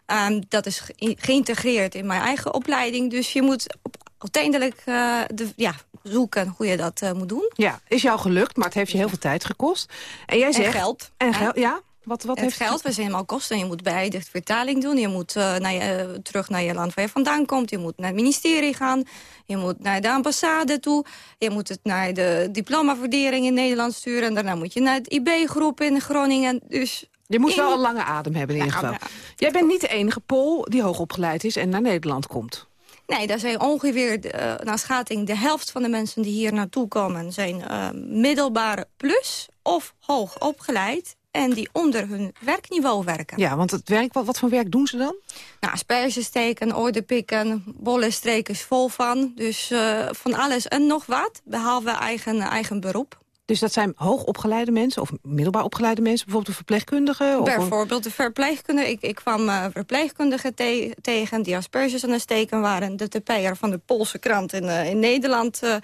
Speaker 25: Ehm, dat is ge- geïntegreerd in mijn eigen opleiding. Dus je moet op, uiteindelijk eh, de, ja, zoeken hoe je dat eh, moet doen.
Speaker 3: Ja, is jou gelukt, maar het heeft je heel veel tijd gekost. En jij
Speaker 25: En
Speaker 3: zegt...
Speaker 25: geld.
Speaker 3: En geld, ja. Wat, wat
Speaker 25: het
Speaker 3: heeft
Speaker 25: geld, we zijn helemaal kosten. Je moet beëdigd vertaling doen. Je moet eh, naar je, eh, terug naar je land waar je vandaan komt. Je moet naar het ministerie gaan. Je moet naar de ambassade toe. Je moet het naar de diplomaverdering in Nederland sturen. En daarna moet je naar het IB-groep in Groningen. Dus
Speaker 3: Je moet
Speaker 25: in-
Speaker 3: wel een lange adem hebben in ieder geval.
Speaker 25: ja.
Speaker 3: Jij bent niet de enige Pool die hoog opgeleid is en naar Nederland komt.
Speaker 25: Nee, daar zijn ongeveer, eh, naar schatting, de helft van de mensen die hier naartoe komen... zijn eh, middelbare plus of hoog opgeleid en die onder hun werkniveau werken.
Speaker 3: Ja, want het werk, wat, wat voor werk doen ze dan?
Speaker 25: Nou, asperges steken, orde pikken, bollen streken vol van. Dus eh, van alles en nog wat, behalve eigen, eigen beroep.
Speaker 3: Dus dat zijn hoogopgeleide mensen of middelbaar opgeleide mensen, bijvoorbeeld een verpleegkundige? Of een-
Speaker 25: Bijvoorbeeld de verpleegkundige. Ik, ik kwam eh, verpleegkundigen te- tegen die asperges aan het steken waren. De TP'er van de Poolse krant in, eh, in Nederland eh,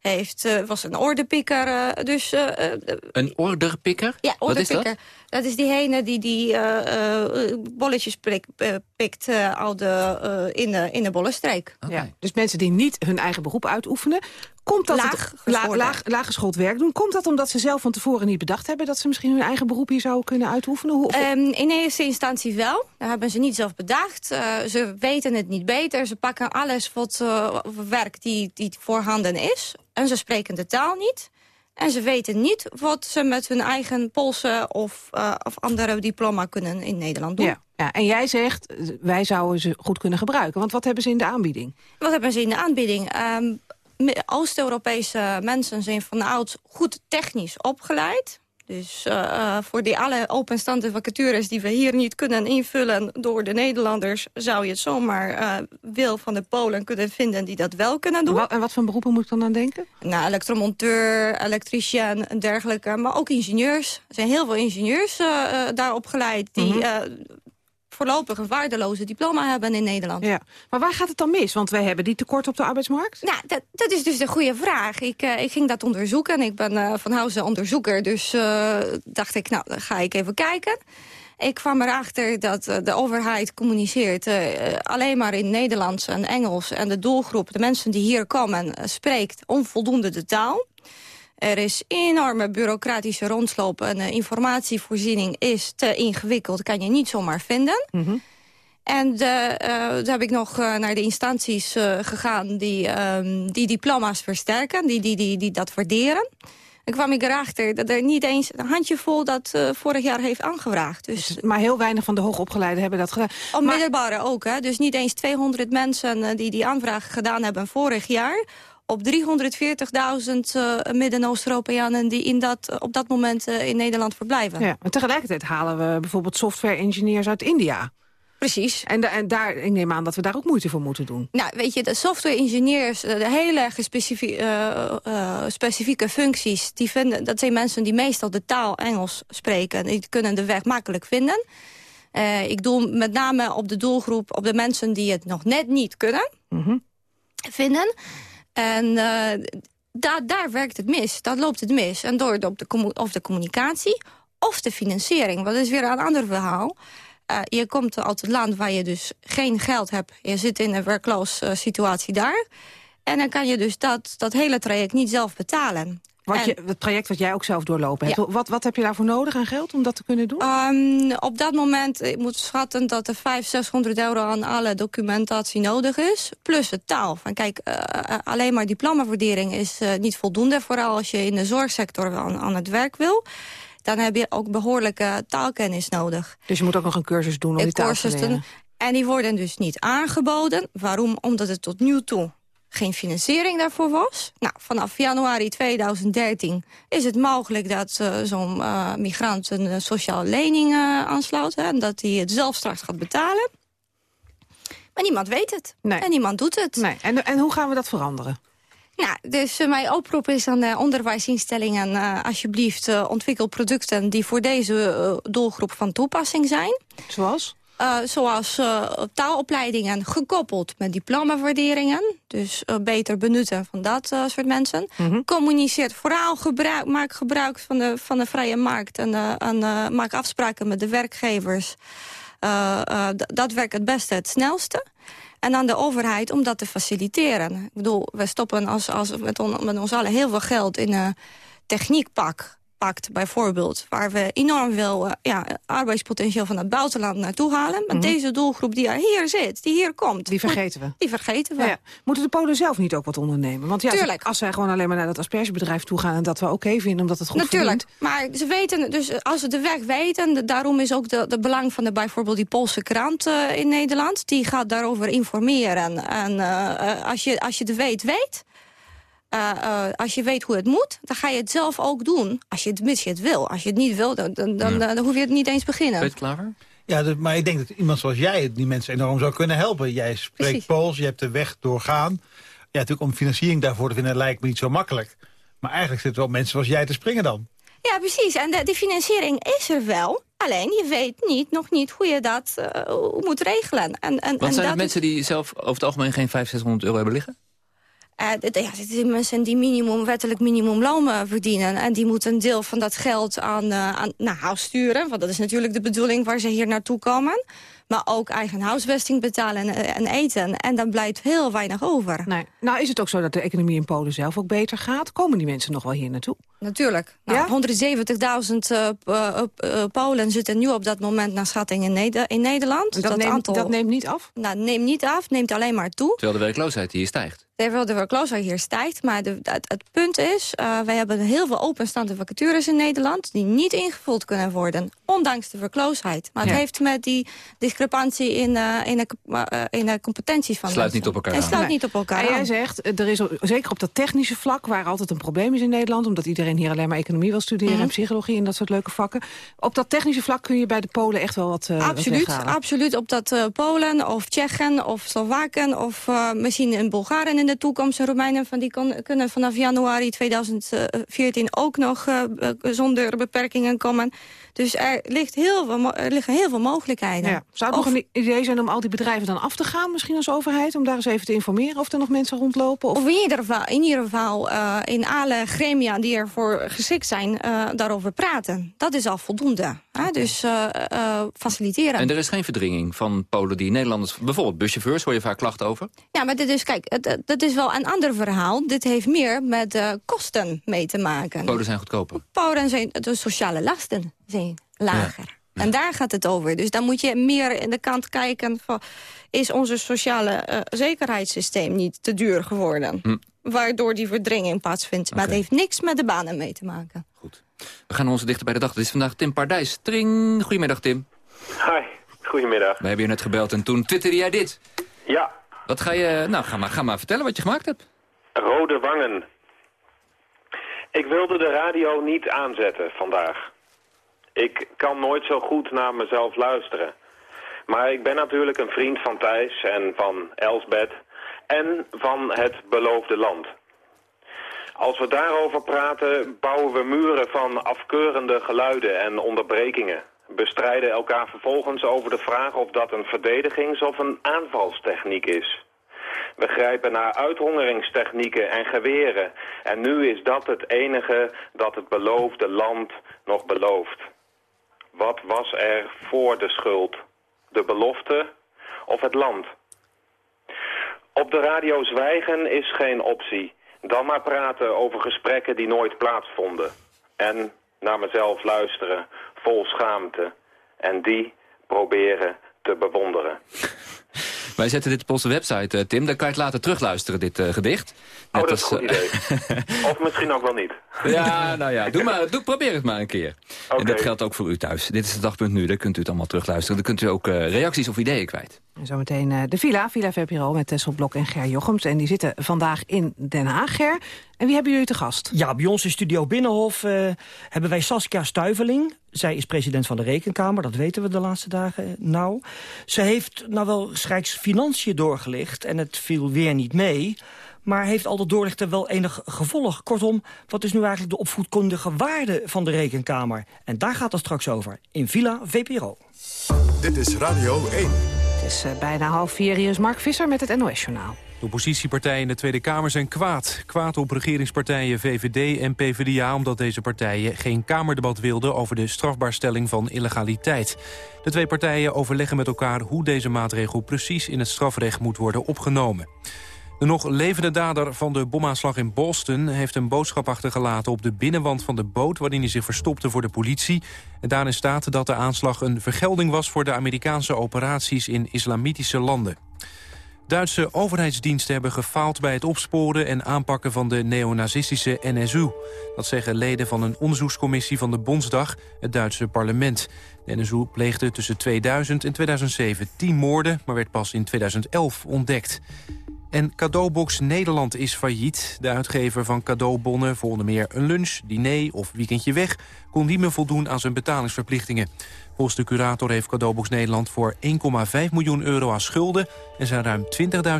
Speaker 25: heeft, was een ordepikker. eh, dus,
Speaker 2: Een orderpikker?
Speaker 25: ja,
Speaker 2: Wat is
Speaker 25: ordepikker.
Speaker 2: dat?
Speaker 25: Dat is diegene die die eh, eh, bolletjes prik- eh, pikt de, in, de, in de bollenstreek.
Speaker 3: Ja, dus mensen die niet hun eigen beroep uitoefenen. Komt dat
Speaker 25: Laag
Speaker 3: la, laag, laaggeschoold werk doen? Komt dat omdat ze zelf van tevoren niet bedacht hebben... dat ze misschien hun eigen beroep hier zouden kunnen uitoefenen? Hoe, of-
Speaker 25: Ehm, in eerste instantie wel. Dat hebben ze niet zelf bedacht. Eh, ze weten het niet beter. Ze pakken alles wat eh, werk die, die voorhanden is. En ze spreken de taal niet. En ze weten niet wat ze met hun eigen Poolse of, eh, of andere diploma kunnen in Nederland doen.
Speaker 3: ja, ja, en jij zegt, wij zouden ze goed kunnen gebruiken. Want wat hebben ze in de aanbieding?
Speaker 25: Wat hebben ze in de aanbieding? Ehm, Oost-Europese mensen zijn van oud goed technisch opgeleid. Dus eh, eh, voor die alle openstaande vacatures die we hier niet kunnen invullen door de Nederlanders... zou je het zomaar eh wil van de Polen kunnen vinden die dat wel kunnen doen.
Speaker 3: Wat, en wat voor beroepen moet ik dan aan denken?
Speaker 25: Nou, elektromonteur, elektricien en dergelijke. Maar ook ingenieurs. Er zijn heel veel ingenieurs eh, eh, daar opgeleid... die
Speaker 3: Mhm.
Speaker 25: Voorlopig een waardeloze diploma hebben in Nederland.
Speaker 3: Ja. Maar waar gaat het dan mis? Want wij hebben die tekort op de arbeidsmarkt.
Speaker 25: Nou, dat, dat is dus de goede vraag. Ik, eh, ik ging dat onderzoeken. Ik ben eh, van huis onderzoeker, dus eh, dacht ik, nou, dan ga ik even kijken. Ik kwam erachter dat de overheid communiceert alleen maar in Nederlands en Engels. En de doelgroep, de mensen die hier komen, spreekt onvoldoende de taal. Er is enorme bureaucratische rondsloop en eh, informatievoorziening is te ingewikkeld. Kan je niet zomaar vinden. En de, eh, toen heb ik nog eh, naar de instanties gegaan die, ehm, die diploma's versterken, die, die, die, die dat waarderen. En kwam ik erachter dat er niet eens een handjevol dat vorig jaar heeft aangevraagd. Dus
Speaker 3: Maar heel weinig van de hoogopgeleiden hebben dat gedaan.
Speaker 25: op middelbare ook, hè? dus niet eens 200 mensen die die aanvraag gedaan hebben vorig jaar op 340.000 eh, Midden-Oost-Europeanen die in dat, op dat moment eh, in Nederland verblijven.
Speaker 3: Ja, en tegelijkertijd halen we bijvoorbeeld software-engineers uit India.
Speaker 25: Precies.
Speaker 3: En, en daar, ik neem aan dat we daar ook moeite voor moeten doen.
Speaker 25: Nou, weet je, de software-engineers, eh, de hele specifie- eh, eh, specifieke functies... Die vinden, dat zijn mensen die meestal de taal Engels spreken. Die kunnen de weg makkelijk vinden. Eh, ik doel met name op de doelgroep, op de mensen die het nog net niet kunnen vinden. En eh, da- daar werkt het mis, daar loopt het mis. En door op de, of de communicatie of de financiering, dat is weer een ander verhaal... Eh, je komt uit het land waar je dus geen geld hebt. Je zit in een werkloos eh, situatie daar. En dan kan je dus dat, dat hele traject niet zelf betalen.
Speaker 3: Wat
Speaker 25: En-
Speaker 3: je, het traject wat jij ook zelf doorlopen hebt.
Speaker 25: Ja.
Speaker 3: Wat, wat heb je daarvoor nodig aan geld om dat te kunnen doen?
Speaker 25: Ehm, op dat moment, ik moet schatten dat er 500, 600 euro aan alle documentatie nodig is. Plus de taal. Van, kijk, eh, eh, alleen maar diplomawaardering is eh, niet voldoende. Vooral als je in de zorgsector aan, aan het werk wil. Dan heb je ook behoorlijke taalkennis nodig.
Speaker 3: Dus je moet ook nog een cursus doen om die taal te leren.
Speaker 25: En die worden dus niet aangeboden. Waarom? Omdat het tot nu toe geen financiering daarvoor was. Nou, vanaf januari 2013 is het mogelijk dat eh, zo'n eh, migrant een eh, sociale lening aansluit. Hè, en dat hij het zelf straks gaat betalen. Maar niemand weet het. En niemand doet het.
Speaker 3: Nee. En, en hoe gaan we dat veranderen?
Speaker 25: Nou, dus mijn oproep is aan de onderwijsinstellingen... alsjeblieft ontwikkel producten die voor deze doelgroep van toepassing zijn.
Speaker 3: Zoals?
Speaker 25: Eh, zoals eh, taalopleidingen gekoppeld met diplomawaarderingen. Dus eh, beter benutten van dat soort mensen. Communiceert vooral gebruik, maak gebruik van de, van de vrije markt. En, en maak afspraken met de werkgevers. Dat werkt het beste, het snelste. En aan de overheid om dat te faciliteren. Ik bedoel, we stoppen als, als met, on- met ons allen heel veel geld in een techniekpak. Pakt bijvoorbeeld, waar we enorm veel eh, ja, arbeidspotentieel van het buitenland naartoe halen. Maar
Speaker 3: Mhm.
Speaker 25: deze doelgroep die er hier zit, die hier komt...
Speaker 3: Die vergeten we.
Speaker 25: Die vergeten we.
Speaker 3: Ja, ja. Moeten de Polen zelf niet ook wat ondernemen? Want ja,
Speaker 25: Tuurlijk.
Speaker 3: als zij gewoon alleen maar naar dat aspergebedrijf toe gaan... en dat we oké vinden omdat het goed
Speaker 25: Natuurlijk,
Speaker 3: verdient...
Speaker 25: maar ze weten, dus als ze de weg weten... daarom is ook de, de belang van de, bijvoorbeeld die Poolse krant eh, in Nederland... die gaat daarover informeren. En eh, eh, als, je, als je de weet, weet... eh, eh, als je weet hoe het moet, dan ga je het zelf ook doen. Als je het, mis je het wil. Als je het niet wil, dan, dan, dan, dan hoef je het niet eens beginnen.
Speaker 2: Weet Klaver?
Speaker 26: Ja, dus, maar ik denk dat iemand zoals jij die mensen enorm zou kunnen helpen. Jij spreekt
Speaker 25: Precies.
Speaker 26: Pools, je hebt de weg doorgaan. Ja, natuurlijk om financiering daarvoor te vinden lijkt me niet zo makkelijk. Maar eigenlijk zitten wel mensen zoals jij te springen dan.
Speaker 25: Ja, precies. En de, die financiering is er wel. Alleen, je weet niet, nog niet hoe je dat eh, moet regelen. En, en,
Speaker 2: Want
Speaker 25: en
Speaker 2: zijn
Speaker 25: dat
Speaker 2: mensen die zelf over het algemeen geen 500, 600 euro hebben liggen?
Speaker 25: Eh, dit- ja, dit zijn mensen die minimum, wettelijk minimumloon eh, verdienen. En die moeten een deel van dat geld aan, eh, aan, naar huis sturen. Want dat is natuurlijk de bedoeling waar ze hier naartoe komen. Maar ook eigen huisvesting betalen en, eh, en eten. En dan blijft heel weinig over.
Speaker 3: Nee. Nou is het ook zo dat de economie in Polen zelf ook beter gaat. Komen die mensen nog wel hier naartoe?
Speaker 25: Natuurlijk. Nou, 170.000 eh, p- eh, eh, Polen zitten nu op dat moment naar schatting in, Neder- in Nederland.
Speaker 3: En dat neemt- dat neemt niet af?
Speaker 25: Nou, neemt niet af, neemt alleen maar toe.
Speaker 2: Terwijl de werkloosheid hier stijgt.
Speaker 25: Terwijl de werkloosheid hier stijgt. Maar de, het, het punt is, eh, wij hebben heel veel openstaande vacatures in Nederland... die niet ingevuld kunnen worden, ondanks de werkloosheid. Maar het
Speaker 2: Ja.
Speaker 25: heeft met die discrepantie in, eh, in, de, eh, in de competenties van
Speaker 2: Sluit
Speaker 25: mensen.
Speaker 2: niet op elkaar
Speaker 25: Het
Speaker 2: aan.
Speaker 25: sluit niet op elkaar
Speaker 3: En jij zegt, er is zeker op dat technische vlak... waar altijd een probleem is in Nederland... omdat iedereen hier alleen maar economie wil studeren...
Speaker 25: Mhm.
Speaker 3: en psychologie en dat soort leuke vakken. Op dat technische vlak kun je bij de Polen echt wel wat, eh wat
Speaker 25: Absoluut,
Speaker 3: weghalen.
Speaker 25: absoluut. Op dat eh, Polen of Tsjechen of Slowaken of eh, misschien in Bulgaren in de toekomst. En Romeinen van die kon- kunnen vanaf januari 2014 ook nog eh, eh, zonder beperkingen komen. Dus er, ligt heel veel, er liggen heel veel mogelijkheden.
Speaker 3: Ja. Zou het
Speaker 25: Of-
Speaker 3: nog een idee zijn om al die bedrijven dan af te gaan... misschien als overheid, om daar eens even te informeren... of er nog mensen rondlopen? Of...
Speaker 25: Of in ieder geval, in, ieder geval eh, in alle gremia die ervoor geschikt zijn, eh, daarover praten. Dat is al voldoende. Hè? Dus eh, eh, faciliteren.
Speaker 2: En er is geen verdringing van Polen die Nederlanders... Bijvoorbeeld buschauffeurs, hoor je vaak klachten over.
Speaker 25: Ja, maar dit is, kijk, dat is wel een ander verhaal. Dit heeft meer met eh, kosten mee te maken.
Speaker 2: Polen zijn goedkoper.
Speaker 25: Polen zijn, de sociale lasten zijn lager. En daar gaat het over. Dus dan moet je meer in de kant kijken van... is onze sociale eh, zekerheidssysteem niet te duur geworden?
Speaker 2: Hm.
Speaker 25: Waardoor die verdringing plaatsvindt. Maar het heeft niks met de banen mee te maken.
Speaker 2: We gaan onze dichter bij de dag. Het is vandaag Tim Pardijs. Tring. Goedemiddag, Tim.
Speaker 27: Hi, goedemiddag.
Speaker 2: We hebben je net gebeld en toen twitterde jij dit.
Speaker 27: Ja,
Speaker 2: Wat ga je... Nou, ga maar, ga maar vertellen wat je gemaakt hebt.
Speaker 27: rode wangen. Ik wilde de radio niet aanzetten vandaag. Ik kan nooit zo goed naar mezelf luisteren. Maar ik ben natuurlijk een vriend van Thijs en van Elsbeth en van het beloofde land. Als we daarover praten, bouwen we muren van afkeurende geluiden en onderbrekingen. Bestrijden elkaar vervolgens over de vraag of dat een verdedigings- of een aanvalstechniek is. We grijpen naar uithongeringstechnieken en geweren. En nu is dat het enige dat het beloofde land nog belooft. Wat was er voor de schuld? De belofte of het land? Op de radio zwijgen is geen optie. Dan maar praten over gesprekken die nooit plaatsvonden. En naar mezelf luisteren, vol schaamte. En die proberen te bewonderen.
Speaker 2: Wij zetten dit op onze website, eh, Tim. Dan kan je het later terugluisteren, dit eh, gedicht.
Speaker 27: Oh,
Speaker 2: Net
Speaker 27: dat is een goed
Speaker 2: eh,
Speaker 27: idee. Of misschien ook wel niet.
Speaker 2: Ja, nou ja, doe maar, doe, probeer het maar een keer. En dat geldt ook voor u thuis. Dit is de dagpunt nu, daar kunt u het allemaal terugluisteren. Dan kunt u ook reacties of ideeën kwijt.
Speaker 3: En Zometeen eh, de Villa, Villa VPRO met Tessel Blok en Ger Jochems. En die zitten vandaag in Den Haag, Ger. En wie hebben jullie te gast?
Speaker 28: Ja, bij ons in Studio Binnenhof eh, hebben wij Saskia Stuiveling. Zij is president van de Rekenkamer, dat weten we de laatste dagen nou. Ze heeft nou wel Rijksfinanciën doorgelicht en het viel weer niet mee. Maar heeft al dat doorlichten wel enig gevolg? Kortom, wat is nu eigenlijk de opvoedkundige waarde van de rekenkamer? En daar gaat het straks over, in Villa VPRO.
Speaker 29: Dit is Radio 1.
Speaker 3: Het is eh, bijna half vier. Hier is Mark Visser met het NOS-journaal.
Speaker 4: De oppositiepartijen in de Tweede Kamer zijn kwaad. Kwaad op regeringspartijen VVD en PvdA... omdat deze partijen geen Kamerdebat wilden... over de strafbaarstelling van illegaliteit. De twee partijen overleggen met elkaar hoe deze maatregel... precies in het strafrecht moet worden opgenomen. De nog levende dader van de bomaanslag in Boston... heeft een boodschap achtergelaten op de binnenwand van de boot... waarin hij zich verstopte voor de politie. En daarin staat dat de aanslag een vergelding was... voor de Amerikaanse operaties in islamitische landen. Duitse overheidsdiensten hebben gefaald bij het opsporen en aanpakken van de neonazistische NSU. Dat zeggen leden van een onderzoekscommissie van de Bondsdag, het Duitse parlement. De NSU pleegde tussen 2000 en 2007 10 moorden, maar werd pas in 2011 ontdekt. En Cadeaubox Nederland is failliet. De uitgever van cadeaubonnen voor onder meer een lunch, diner of weekendje weg... kon niet meer voldoen aan zijn betalingsverplichtingen. Volgens de curator heeft Cadeaubox Nederland voor 1,5 miljoen euro aan schulden... en zijn ruim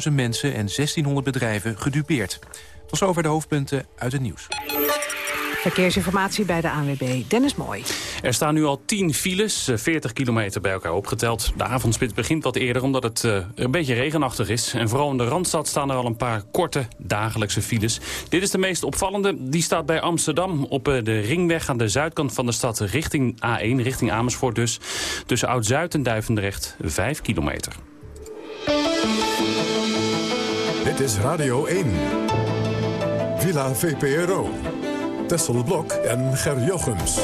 Speaker 4: 20.000 mensen en 1600 bedrijven gedupeerd. Tot zover de hoofdpunten uit het nieuws.
Speaker 3: Verkeersinformatie bij de ANWB. Dennis Mooi.
Speaker 8: Er staan nu al 10 files, eh, 40 kilometer bij elkaar opgeteld. De avondspits begint wat eerder omdat het uh, een beetje regenachtig is. En vooral in de Randstad staan er al een paar korte dagelijkse files. Dit is de meest opvallende. Die staat bij Amsterdam op uh, de ringweg aan de zuidkant van de stad richting A1, richting Amersfoort dus. Tussen Oud-Zuid en Duivendrecht 5 kilometer.
Speaker 29: Dit is Radio 1. Villa VPRO. Tessel Blok en Ger Jochems.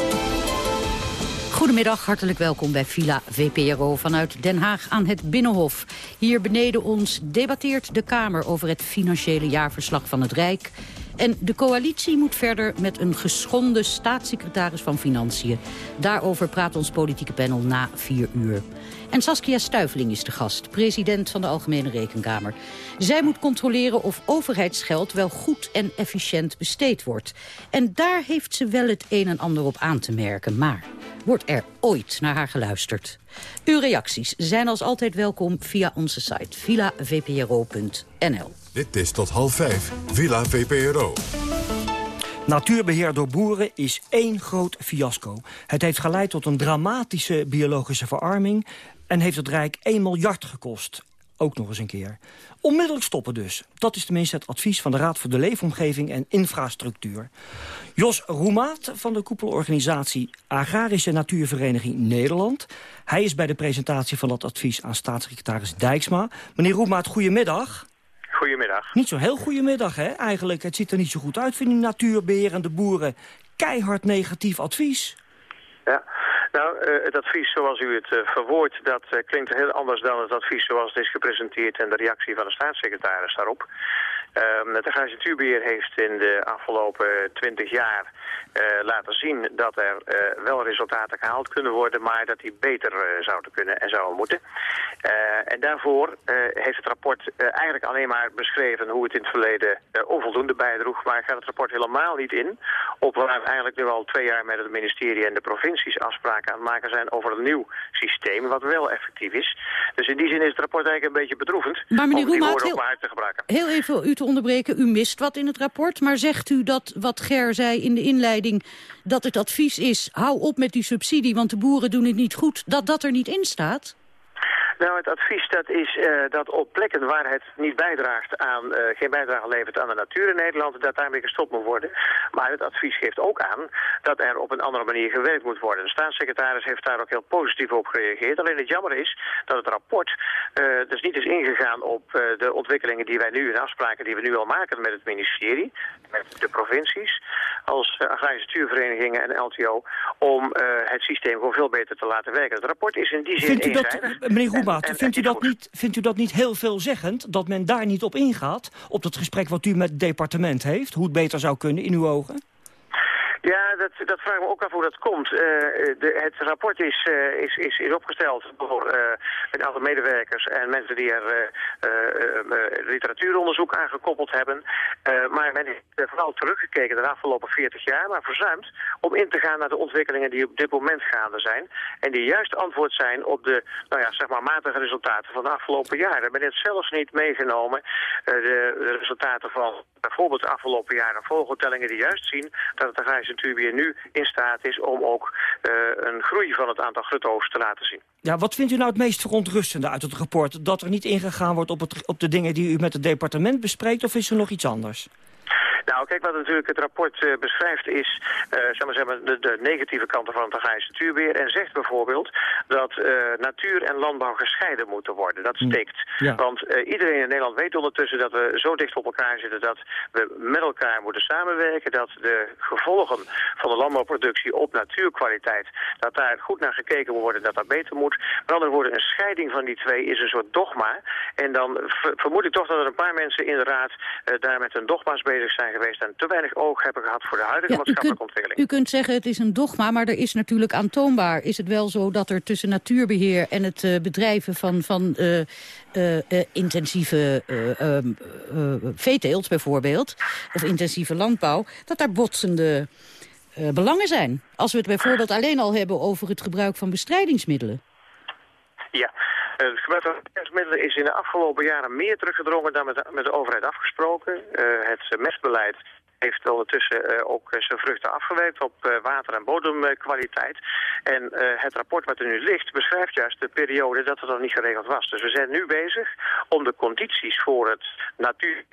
Speaker 30: Goedemiddag, hartelijk welkom bij Villa VPRO vanuit Den Haag aan het Binnenhof. Hier beneden ons debatteert de Kamer over het financiële jaarverslag van het Rijk. En de coalitie moet verder met een geschonden staatssecretaris van Financiën. Daarover praat ons politieke panel na vier uur. En Saskia Stuiveling is de gast, president van de Algemene Rekenkamer. Zij moet controleren of overheidsgeld wel goed en efficiënt besteed wordt. En daar heeft ze wel het een en ander op aan te merken. Maar wordt er ooit naar haar geluisterd? Uw reacties zijn als altijd welkom via onze site villavpro.nl.
Speaker 29: Dit is tot half vijf, Villa VPRO.
Speaker 28: Natuurbeheer door boeren is één groot fiasco. Het heeft geleid tot een dramatische biologische verarming... en heeft het Rijk 1 miljard gekost. Ook nog eens een keer. Onmiddellijk stoppen dus. Dat is tenminste het advies van de Raad voor de Leefomgeving en Infrastructuur. Jos Roemaat van de koepelorganisatie Agrarische Natuurvereniging Nederland. Hij is bij de presentatie van dat advies aan staatssecretaris Dijksma. Meneer Roemaat, goedemiddag.
Speaker 31: Goedemiddag.
Speaker 28: Niet zo heel goedemiddag, hè? Eigenlijk, het ziet er niet zo goed uit, vinden natuurbeherende boeren. Keihard negatief advies.
Speaker 31: Ja, nou, uh, het advies zoals u het uh, verwoordt, dat uh, klinkt heel anders dan het advies zoals het is gepresenteerd en de reactie van de staatssecretaris daarop. Um, het Agrarische Natuurbeheer heeft in de afgelopen twintig jaar uh, laten zien dat er uh, wel resultaten gehaald kunnen worden, maar dat die beter uh, zouden kunnen en zouden moeten. en daarvoor heeft het rapport eigenlijk alleen maar beschreven hoe het in het verleden onvoldoende bijdroeg, maar gaat het rapport helemaal niet in op waar we eigenlijk nu al twee jaar met het ministerie en de provincies afspraken aan het maken zijn over een nieuw systeem wat wel effectief is. Dus in die zin is het rapport eigenlijk een beetje bedroevend
Speaker 30: maar meneer
Speaker 31: om die woorden
Speaker 30: heel,
Speaker 31: maar uit te gebruiken.
Speaker 30: Heel even u te onderbreken, u mist wat in het rapport, maar zegt u dat wat Ger zei in de inleiding dat het advies is, hou op met die subsidie, want de boeren doen het niet goed, dat dat er niet in staat?
Speaker 31: Nou, het advies dat is uh, dat op plekken waar het niet bijdraagt aan, uh, geen bijdrage levert aan de natuur in Nederland, dat daarmee gestopt moet worden. Maar het advies geeft ook aan dat er op een andere manier gewerkt moet worden. De staatssecretaris heeft daar ook heel positief op gereageerd. Alleen het jammer is dat het rapport uh, dus niet is ingegaan op de ontwikkelingen die wij nu, de afspraken die we nu al maken met het ministerie, met de provincies, als agrarische stuurverenigingen en LTO, om het systeem gewoon veel beter te laten werken. Het rapport is in die zin
Speaker 28: Vindt u dat, Roebaat, vindt, u dat niet, vindt u dat niet heel veelzeggend dat men daar niet op ingaat? Op dat gesprek wat u met het departement heeft, hoe het beter zou kunnen in uw ogen?
Speaker 31: Ja, dat, dat vraag ik me ook af hoe dat komt. Eh, de, het rapport is, eh, is, is, is opgesteld door eh, een aantal medewerkers en mensen die er literatuuronderzoek aan gekoppeld hebben. Maar men heeft vooral teruggekeken de afgelopen 40 jaar, maar verzuimd om in te gaan naar de ontwikkelingen die op dit moment gaande zijn. En die juist antwoord zijn op de nou ja, zeg maar matige resultaten van de afgelopen jaren. Men heeft zelfs niet meegenomen de, de resultaten van bijvoorbeeld de afgelopen jaren vogeltellingen die juist zien dat het natuurbeheer nu in staat is om ook eh, een groei van het aantal grutoogst te laten zien.
Speaker 28: Ja, wat vindt u nou het meest verontrustende uit het rapport? Dat er niet ingegaan wordt op, op de dingen die u met het departement bespreekt... of is er nog iets anders?
Speaker 31: Nou, kijk, wat natuurlijk het rapport eh, beschrijft is eh, zeg maar, zeg maar, de, de negatieve kanten van het agrarische natuurbeheer. En zegt bijvoorbeeld dat eh, natuur en landbouw gescheiden moeten worden. Dat steekt.
Speaker 32: Ja.
Speaker 31: Want iedereen in Nederland weet ondertussen dat we zo dicht op elkaar zitten dat we met elkaar moeten samenwerken. Dat de gevolgen van de landbouwproductie op natuurkwaliteit, dat daar goed naar gekeken moet worden, dat dat beter moet. Met andere woorden, een scheiding van die twee is een soort dogma. En dan ver- vermoed ik toch dat er een paar mensen in de raad daar met hun dogma's bezig zijn geweest en te weinig oog hebben gehad voor de huidige
Speaker 30: Ja, u,
Speaker 31: maatschappelijke
Speaker 30: kunt,
Speaker 31: ontwikkeling.
Speaker 30: u kunt zeggen het is een dogma, maar er is natuurlijk aantoonbaar... is het wel zo dat er tussen natuurbeheer en het eh, bedrijven van, van eh, eh, intensieve eh, ehm, eh, veeteelt bijvoorbeeld... of intensieve landbouw, dat daar botsende belangen zijn. Als we het bijvoorbeeld alleen al hebben over het gebruik van bestrijdingsmiddelen.
Speaker 31: Ja, het gebruik van is in de afgelopen jaren meer teruggedrongen dan met de, met de overheid afgesproken. Eh, het mestbeleid heeft ondertussen eh, ook eh, zijn vruchten afgewerkt op eh, water- en bodemkwaliteit. En het rapport wat er nu ligt beschrijft juist de periode dat het nog niet geregeld was. Dus we zijn nu bezig om de condities voor het natuur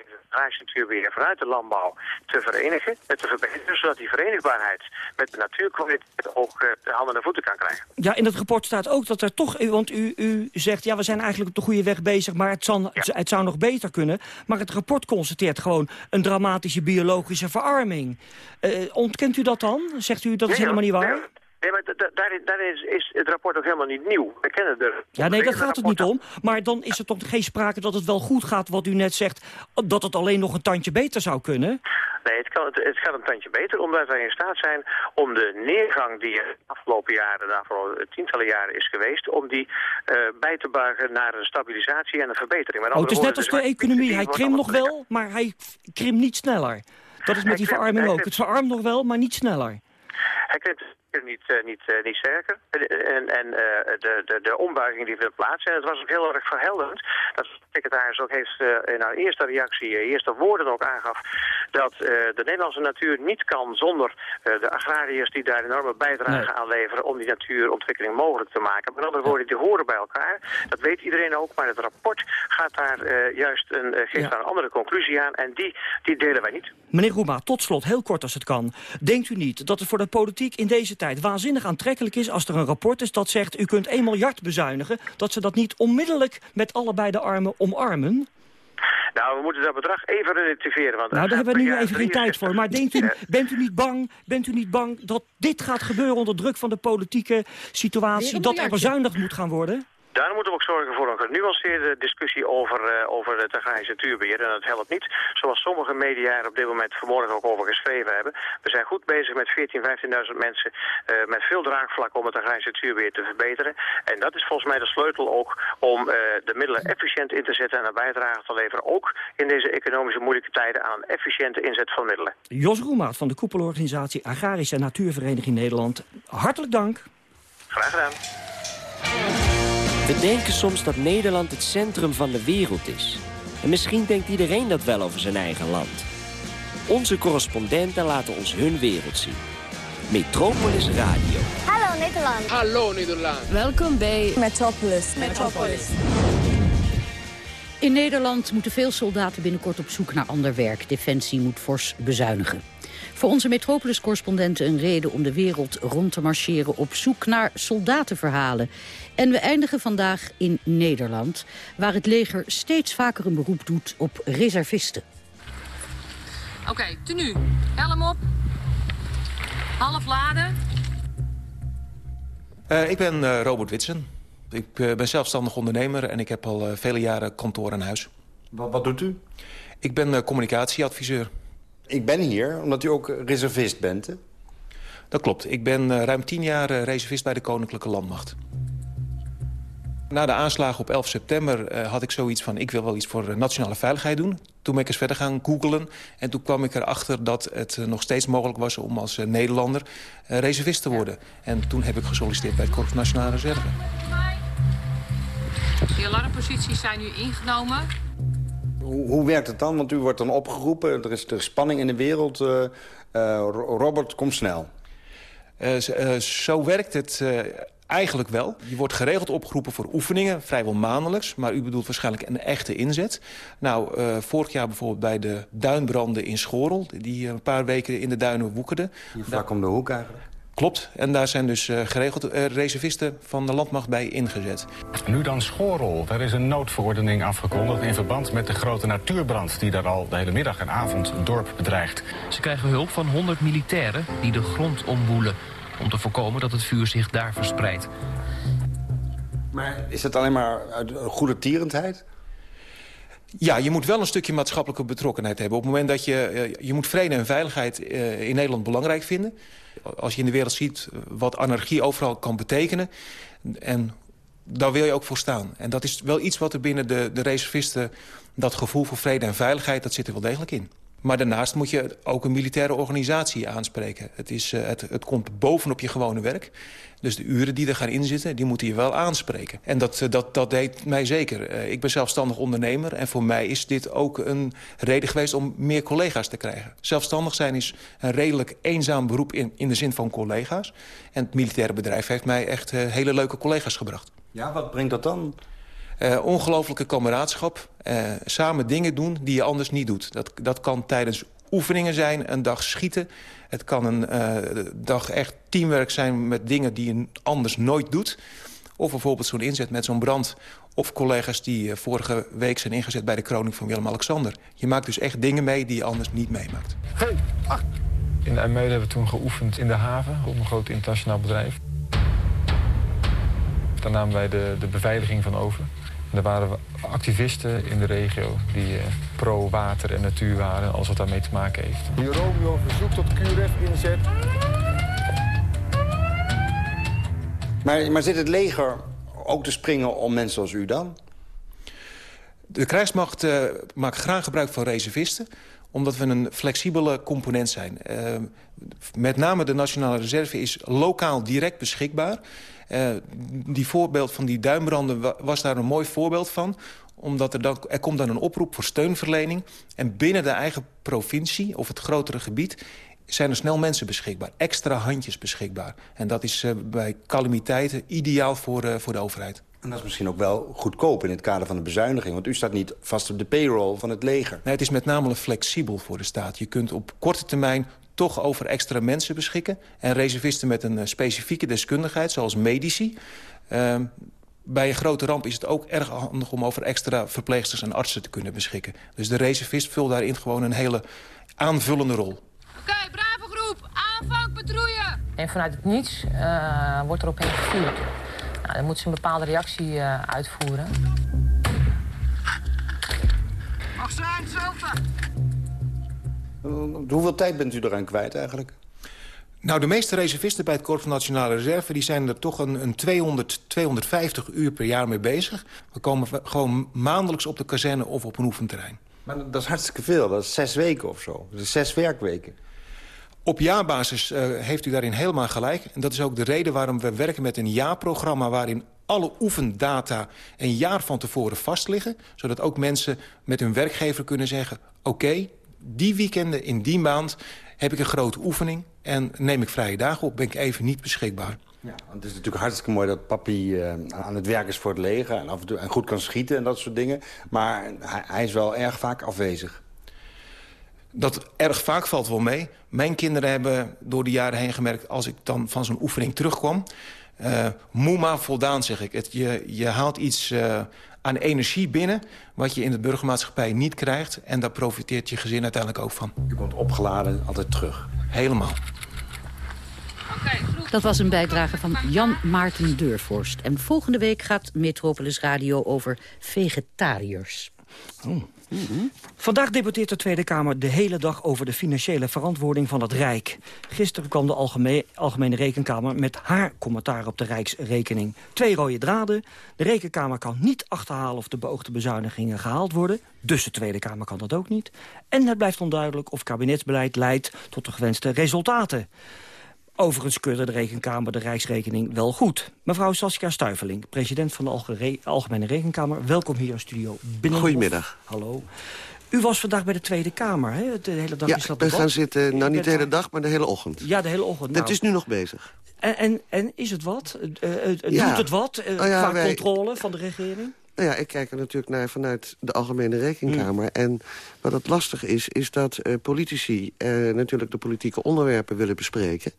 Speaker 31: natuurbeheer vanuit de landbouw te verenigen en te verbeteren, zodat die verenigbaarheid met de natuurkwaliteit ook de handen en voeten kan krijgen.
Speaker 28: Ja, in het rapport staat ook dat er toch... Want u, u zegt, ja, we zijn eigenlijk op de goede weg bezig... maar het, zal, het zou nog beter kunnen. Maar het rapport constateert gewoon een dramatische biologische verarming. Eh, ontkent u dat dan? Zegt u dat is helemaal niet waar?
Speaker 31: Nee, Nee, maar da- da- daarin, daarin is, is het rapport ook helemaal niet nieuw. We kennen de...
Speaker 28: Ja, nee, daar gaat het niet om. Maar dan is er toch geen sprake dat het wel goed gaat, wat u net zegt... dat het alleen nog een tandje beter zou kunnen?
Speaker 31: Nee, het, kan, het, het gaat een tandje beter omdat wij in staat zijn om de neergang die er de afgelopen jaren, de afgelopen tientallen jaren is geweest, om die eh, bij te buigen naar een stabilisatie en een verbetering. Met
Speaker 28: Oh, het is net als de
Speaker 31: dus
Speaker 28: economie.
Speaker 31: die
Speaker 28: Hij krimpt nog wel, maar hij krimpt niet sneller. Dat is met die verarming ook. Het verarmt nog wel, maar niet sneller.
Speaker 31: Hij zeker niet, eh, niet, eh, niet sterker. En, en eh, de, de, de ombuiging die vindt plaats. En het was ook heel erg verhelderend. Dat de secretaris ook heeft in haar eerste reactie, eerste woorden ook aangaf... dat de Nederlandse natuur niet kan zonder de agrariërs die daar enorme bijdrage
Speaker 32: Nee.
Speaker 31: aan leveren... om die natuurontwikkeling mogelijk te maken. Met andere woorden, die horen bij elkaar. Dat weet iedereen ook. Maar het rapport gaat daar juist een, geeft
Speaker 28: Ja.
Speaker 31: daar een andere conclusie aan. En die, die delen wij niet.
Speaker 28: Meneer Roema, tot slot, heel kort als het kan. Denkt u niet dat het voor de politiek in deze tijd waanzinnig aantrekkelijk is... als er een rapport is dat zegt u kunt 1 miljard bezuinigen... dat ze dat niet onmiddellijk met allebei de armen omarmen?
Speaker 31: Nou, we moeten dat bedrag even relativeren. Want
Speaker 28: Nou, daar hebben we nu even geen tijd voor. Maar denkt u, bent, u niet bang, bent u niet bang dat dit gaat gebeuren onder druk van de politieke situatie? Dat er bezuinigd moet gaan worden?
Speaker 31: Daarom moeten we ook zorgen voor een genuanceerde discussie over, eh, over het agrarische natuurbeheer. En dat helpt niet, zoals sommige media er op dit moment vanmorgen ook over geschreven hebben. We zijn goed bezig met 14.000, 15.000 mensen eh, met veel draagvlak om het agrarische natuurbeheer te verbeteren. En dat is volgens mij de sleutel ook om eh, de middelen efficiënt in te zetten en een bijdrage te leveren. Ook in deze economische moeilijke tijden aan een efficiënte inzet van middelen.
Speaker 28: Jos Roemaat van de koepelorganisatie Agrarische en Natuurvereniging Nederland. Hartelijk dank.
Speaker 31: Graag gedaan.
Speaker 32: We denken soms dat Nederland het centrum van de wereld is. En misschien denkt iedereen dat wel over zijn eigen land. Onze correspondenten laten ons hun wereld zien. Metropolis Radio.
Speaker 33: Hallo Nederland. Hallo Nederland.
Speaker 30: Welkom bij
Speaker 33: Metropolis. Metropolis.
Speaker 30: In Nederland moeten veel soldaten binnenkort op zoek naar ander werk. Defensie moet fors bezuinigen. Voor onze Metropolis-correspondenten een reden om de wereld rond te marcheren... op zoek naar soldatenverhalen. En we eindigen vandaag in Nederland... waar het leger steeds vaker een beroep doet op reservisten.
Speaker 34: Oké, tenue. Helm op. Half laden.
Speaker 35: Eh, ik ben eh, Robert Witsen. Ik eh, ben zelfstandig ondernemer en ik heb al eh, vele jaren kantoor aan huis.
Speaker 24: Wat, wat doet u?
Speaker 35: Ik ben eh, communicatieadviseur.
Speaker 24: Ik ben hier omdat u ook reservist bent, hè?
Speaker 35: Dat klopt. Ik ben eh, ruim tien jaar eh, reservist bij de Koninklijke Landmacht. Na de aanslagen op 11 september eh, had ik zoiets van... ik wil wel iets voor eh, nationale veiligheid doen. Toen ben ik eens verder gaan googlen. En toen kwam ik erachter dat het eh, nog steeds mogelijk was... om als eh, Nederlander eh, reservist te worden. En toen heb ik gesolliciteerd bij het Korps Nationale Reserve.
Speaker 34: De alarmposities zijn nu ingenomen.
Speaker 36: Hoe, hoe werkt het dan? Want u wordt dan opgeroepen, er is, er is spanning in de wereld. eh, eh, Ro- Robert, kom snel.
Speaker 35: Eh, zo werkt het eigenlijk wel. Je wordt geregeld opgeroepen voor oefeningen, vrijwel maandelijks. Maar u bedoelt waarschijnlijk een echte inzet. Nou, vorig jaar bijvoorbeeld bij de duinbranden in Schorel... die een paar weken in de duinen woekerden.
Speaker 36: Hier vlak om de hoek eigenlijk.
Speaker 35: Klopt. En daar zijn dus eh, geregeld eh, reservisten van de landmacht bij ingezet.
Speaker 37: Nu dan Schorel. Er is een noodverordening afgekondigd in verband met de grote natuurbrand... die daar al de hele middag en avond het dorp bedreigt.
Speaker 38: Ze krijgen hulp van 100 militairen die de grond omwoelen... om te voorkomen dat het vuur zich daar verspreidt.
Speaker 36: Maar is het alleen maar uit goede tierendheid?
Speaker 35: Ja, je moet wel een stukje maatschappelijke betrokkenheid hebben. Op het moment dat je... eh, je moet vrede en veiligheid eh, in Nederland belangrijk vinden. Als je in de wereld ziet wat anarchie overal kan betekenen... en daar wil je ook voor staan. En dat is wel iets wat er binnen de, de reservisten... dat gevoel voor vrede en veiligheid, dat zit er wel degelijk in. Maar daarnaast moet je ook een militaire organisatie aanspreken. Het, is, eh, het, het komt bovenop je gewone werk. Dus de uren die er gaan inzitten, die moeten je wel aanspreken. En dat, eh, dat, dat deed mij zeker. Eh, Ik ben zelfstandig ondernemer en voor mij is dit ook een reden geweest om meer collega's te krijgen. Zelfstandig zijn is een redelijk eenzaam beroep in, in de zin van collega's. En het militaire bedrijf heeft mij echt eh, hele leuke collega's gebracht.
Speaker 36: Ja, wat brengt dat dan?
Speaker 35: Ongelooflijke kameraadschap. samen dingen doen die je anders niet doet. Dat, dat kan tijdens oefeningen zijn, een dag schieten. Het kan een eh, dag echt teamwerk zijn met dingen die je anders nooit doet. Of bijvoorbeeld zo'n inzet met zo'n brand. Of collega's die eh, vorige week zijn ingezet bij de kroning van Willem-Alexander. Je maakt dus echt dingen mee die je anders niet meemaakt.
Speaker 22: In IJmuiden hebben we toen geoefend in de haven op een groot internationaal bedrijf. Daar namen wij de, de beveiliging van over. En daar waren we activisten in de regio die eh, pro-water en natuur waren... en alles wat daarmee te maken heeft.
Speaker 36: Romeo verzoekt tot QRF-inzet. Maar, maar zit het leger ook te springen om mensen als u dan?
Speaker 35: De krijgsmacht eh, maakt graag gebruik van reservisten omdat we een flexibele component zijn. Eh, met name de Nationale Reserve is lokaal direct beschikbaar. Eh, die voorbeeld van die duinbranden wa- was daar een mooi voorbeeld van omdat er, dan, er komt dan een oproep voor steunverlening. En binnen de eigen provincie of het grotere gebied zijn er snel mensen beschikbaar. Extra handjes beschikbaar. En dat is eh, bij calamiteiten ideaal voor, eh, voor de overheid.
Speaker 36: En dat is misschien ook wel goedkoop in het kader van de bezuiniging. Want u staat niet vast op de payroll van het leger.
Speaker 35: Nee, het is met name flexibel voor de staat. Je kunt op korte termijn toch over extra mensen beschikken. En reservisten met een eh, specifieke deskundigheid, zoals medici. Ehm, bij een grote ramp is het ook erg handig om over extra verpleegsters en artsen te kunnen beschikken. Dus de reservist vult daarin gewoon een hele aanvullende rol.
Speaker 34: Oké, brave groep, aanvang patrouille.
Speaker 39: En vanuit het niets eh, wordt er op hen gevuurd. Nou, dan moet ze een bepaalde reactie eh, uitvoeren.
Speaker 34: Mag zijn, hetzelfde.
Speaker 36: Hoeveel tijd bent u eraan kwijt eigenlijk?
Speaker 35: Nou, de meeste reservisten bij het Korps van Nationale Reserve... die zijn er toch een, een 200, 250 uur per jaar mee bezig. We komen gewoon maandelijks op de kazerne of op een oefenterrein.
Speaker 36: Maar dat is hartstikke veel. Dat is zes weken of zo. Dat is zes werkweken.
Speaker 35: Op jaarbasis eh, heeft u daarin helemaal gelijk. En dat is ook de reden waarom we werken met een jaarprogramma... waarin alle oefendata een jaar van tevoren vastliggen. Zodat ook mensen met hun werkgever kunnen zeggen... oké, die weekenden in die maand heb ik een grote oefening... en neem ik vrije dagen op, ben ik even niet beschikbaar.
Speaker 36: Ja, want het is natuurlijk hartstikke mooi dat papi eh, aan het werk is voor het leger... En, af en, toe, en goed kan schieten en dat soort dingen. Maar hij, hij is wel erg vaak afwezig.
Speaker 35: Dat erg vaak valt wel mee. Mijn kinderen hebben door de jaren heen gemerkt... als ik dan van zo'n oefening terugkwam... eh moe maar voldaan, zeg ik. Het, je, je haalt iets eh, aan energie binnen... wat je in de burgermaatschappij niet krijgt. En daar profiteert je gezin uiteindelijk ook van.
Speaker 36: Je komt opgeladen, altijd terug.
Speaker 35: Helemaal.
Speaker 30: Dat was een bijdrage van Jan Maarten Deurvorst. En volgende week gaat Metropolis Radio over vegetariërs.
Speaker 36: Oh.
Speaker 28: Vandaag debatteert de Tweede Kamer de hele dag over de financiële verantwoording van het Rijk. Gisteren kwam de Algemene, Algemene Rekenkamer met haar commentaar op de Rijksrekening. Twee rode draden. De Rekenkamer kan niet achterhalen of de beoogde bezuinigingen gehaald worden. Dus de Tweede Kamer kan dat ook niet. En het blijft onduidelijk of kabinetsbeleid leidt tot de gewenste resultaten. Overigens keurde de Rekenkamer de Rijksrekening wel goed. Mevrouw Saskia Stuiveling, president van de Alge- Algemene Rekenkamer. Welkom hier in studio.
Speaker 40: Goedemiddag.
Speaker 28: Hallo. U was vandaag bij de Tweede Kamer, hè? De hele dag
Speaker 40: Ja,
Speaker 28: is dat
Speaker 40: we gaan zitten, nou niet de hele dag, maar de hele ochtend.
Speaker 28: Ja, de hele ochtend.
Speaker 40: Het
Speaker 28: nou.
Speaker 40: is nu nog bezig.
Speaker 28: En, en, en is het wat?
Speaker 40: Ja.
Speaker 28: Doet het wat
Speaker 40: ja,
Speaker 28: qua
Speaker 40: wij-
Speaker 28: controle van de regering?
Speaker 40: Nou ja, ik kijk er natuurlijk naar vanuit de Algemene Rekenkamer.
Speaker 28: Hmm.
Speaker 40: En wat het lastig is, is dat eh, politici eh, natuurlijk de politieke onderwerpen willen bespreken.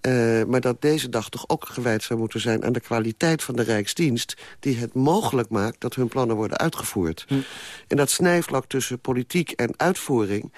Speaker 40: Eh, maar dat deze dag toch ook gewijd zou moeten zijn aan de kwaliteit van de Rijksdienst... die het mogelijk maakt dat hun plannen worden uitgevoerd.
Speaker 28: Hmm.
Speaker 40: En dat snijvlak tussen politiek en uitvoering...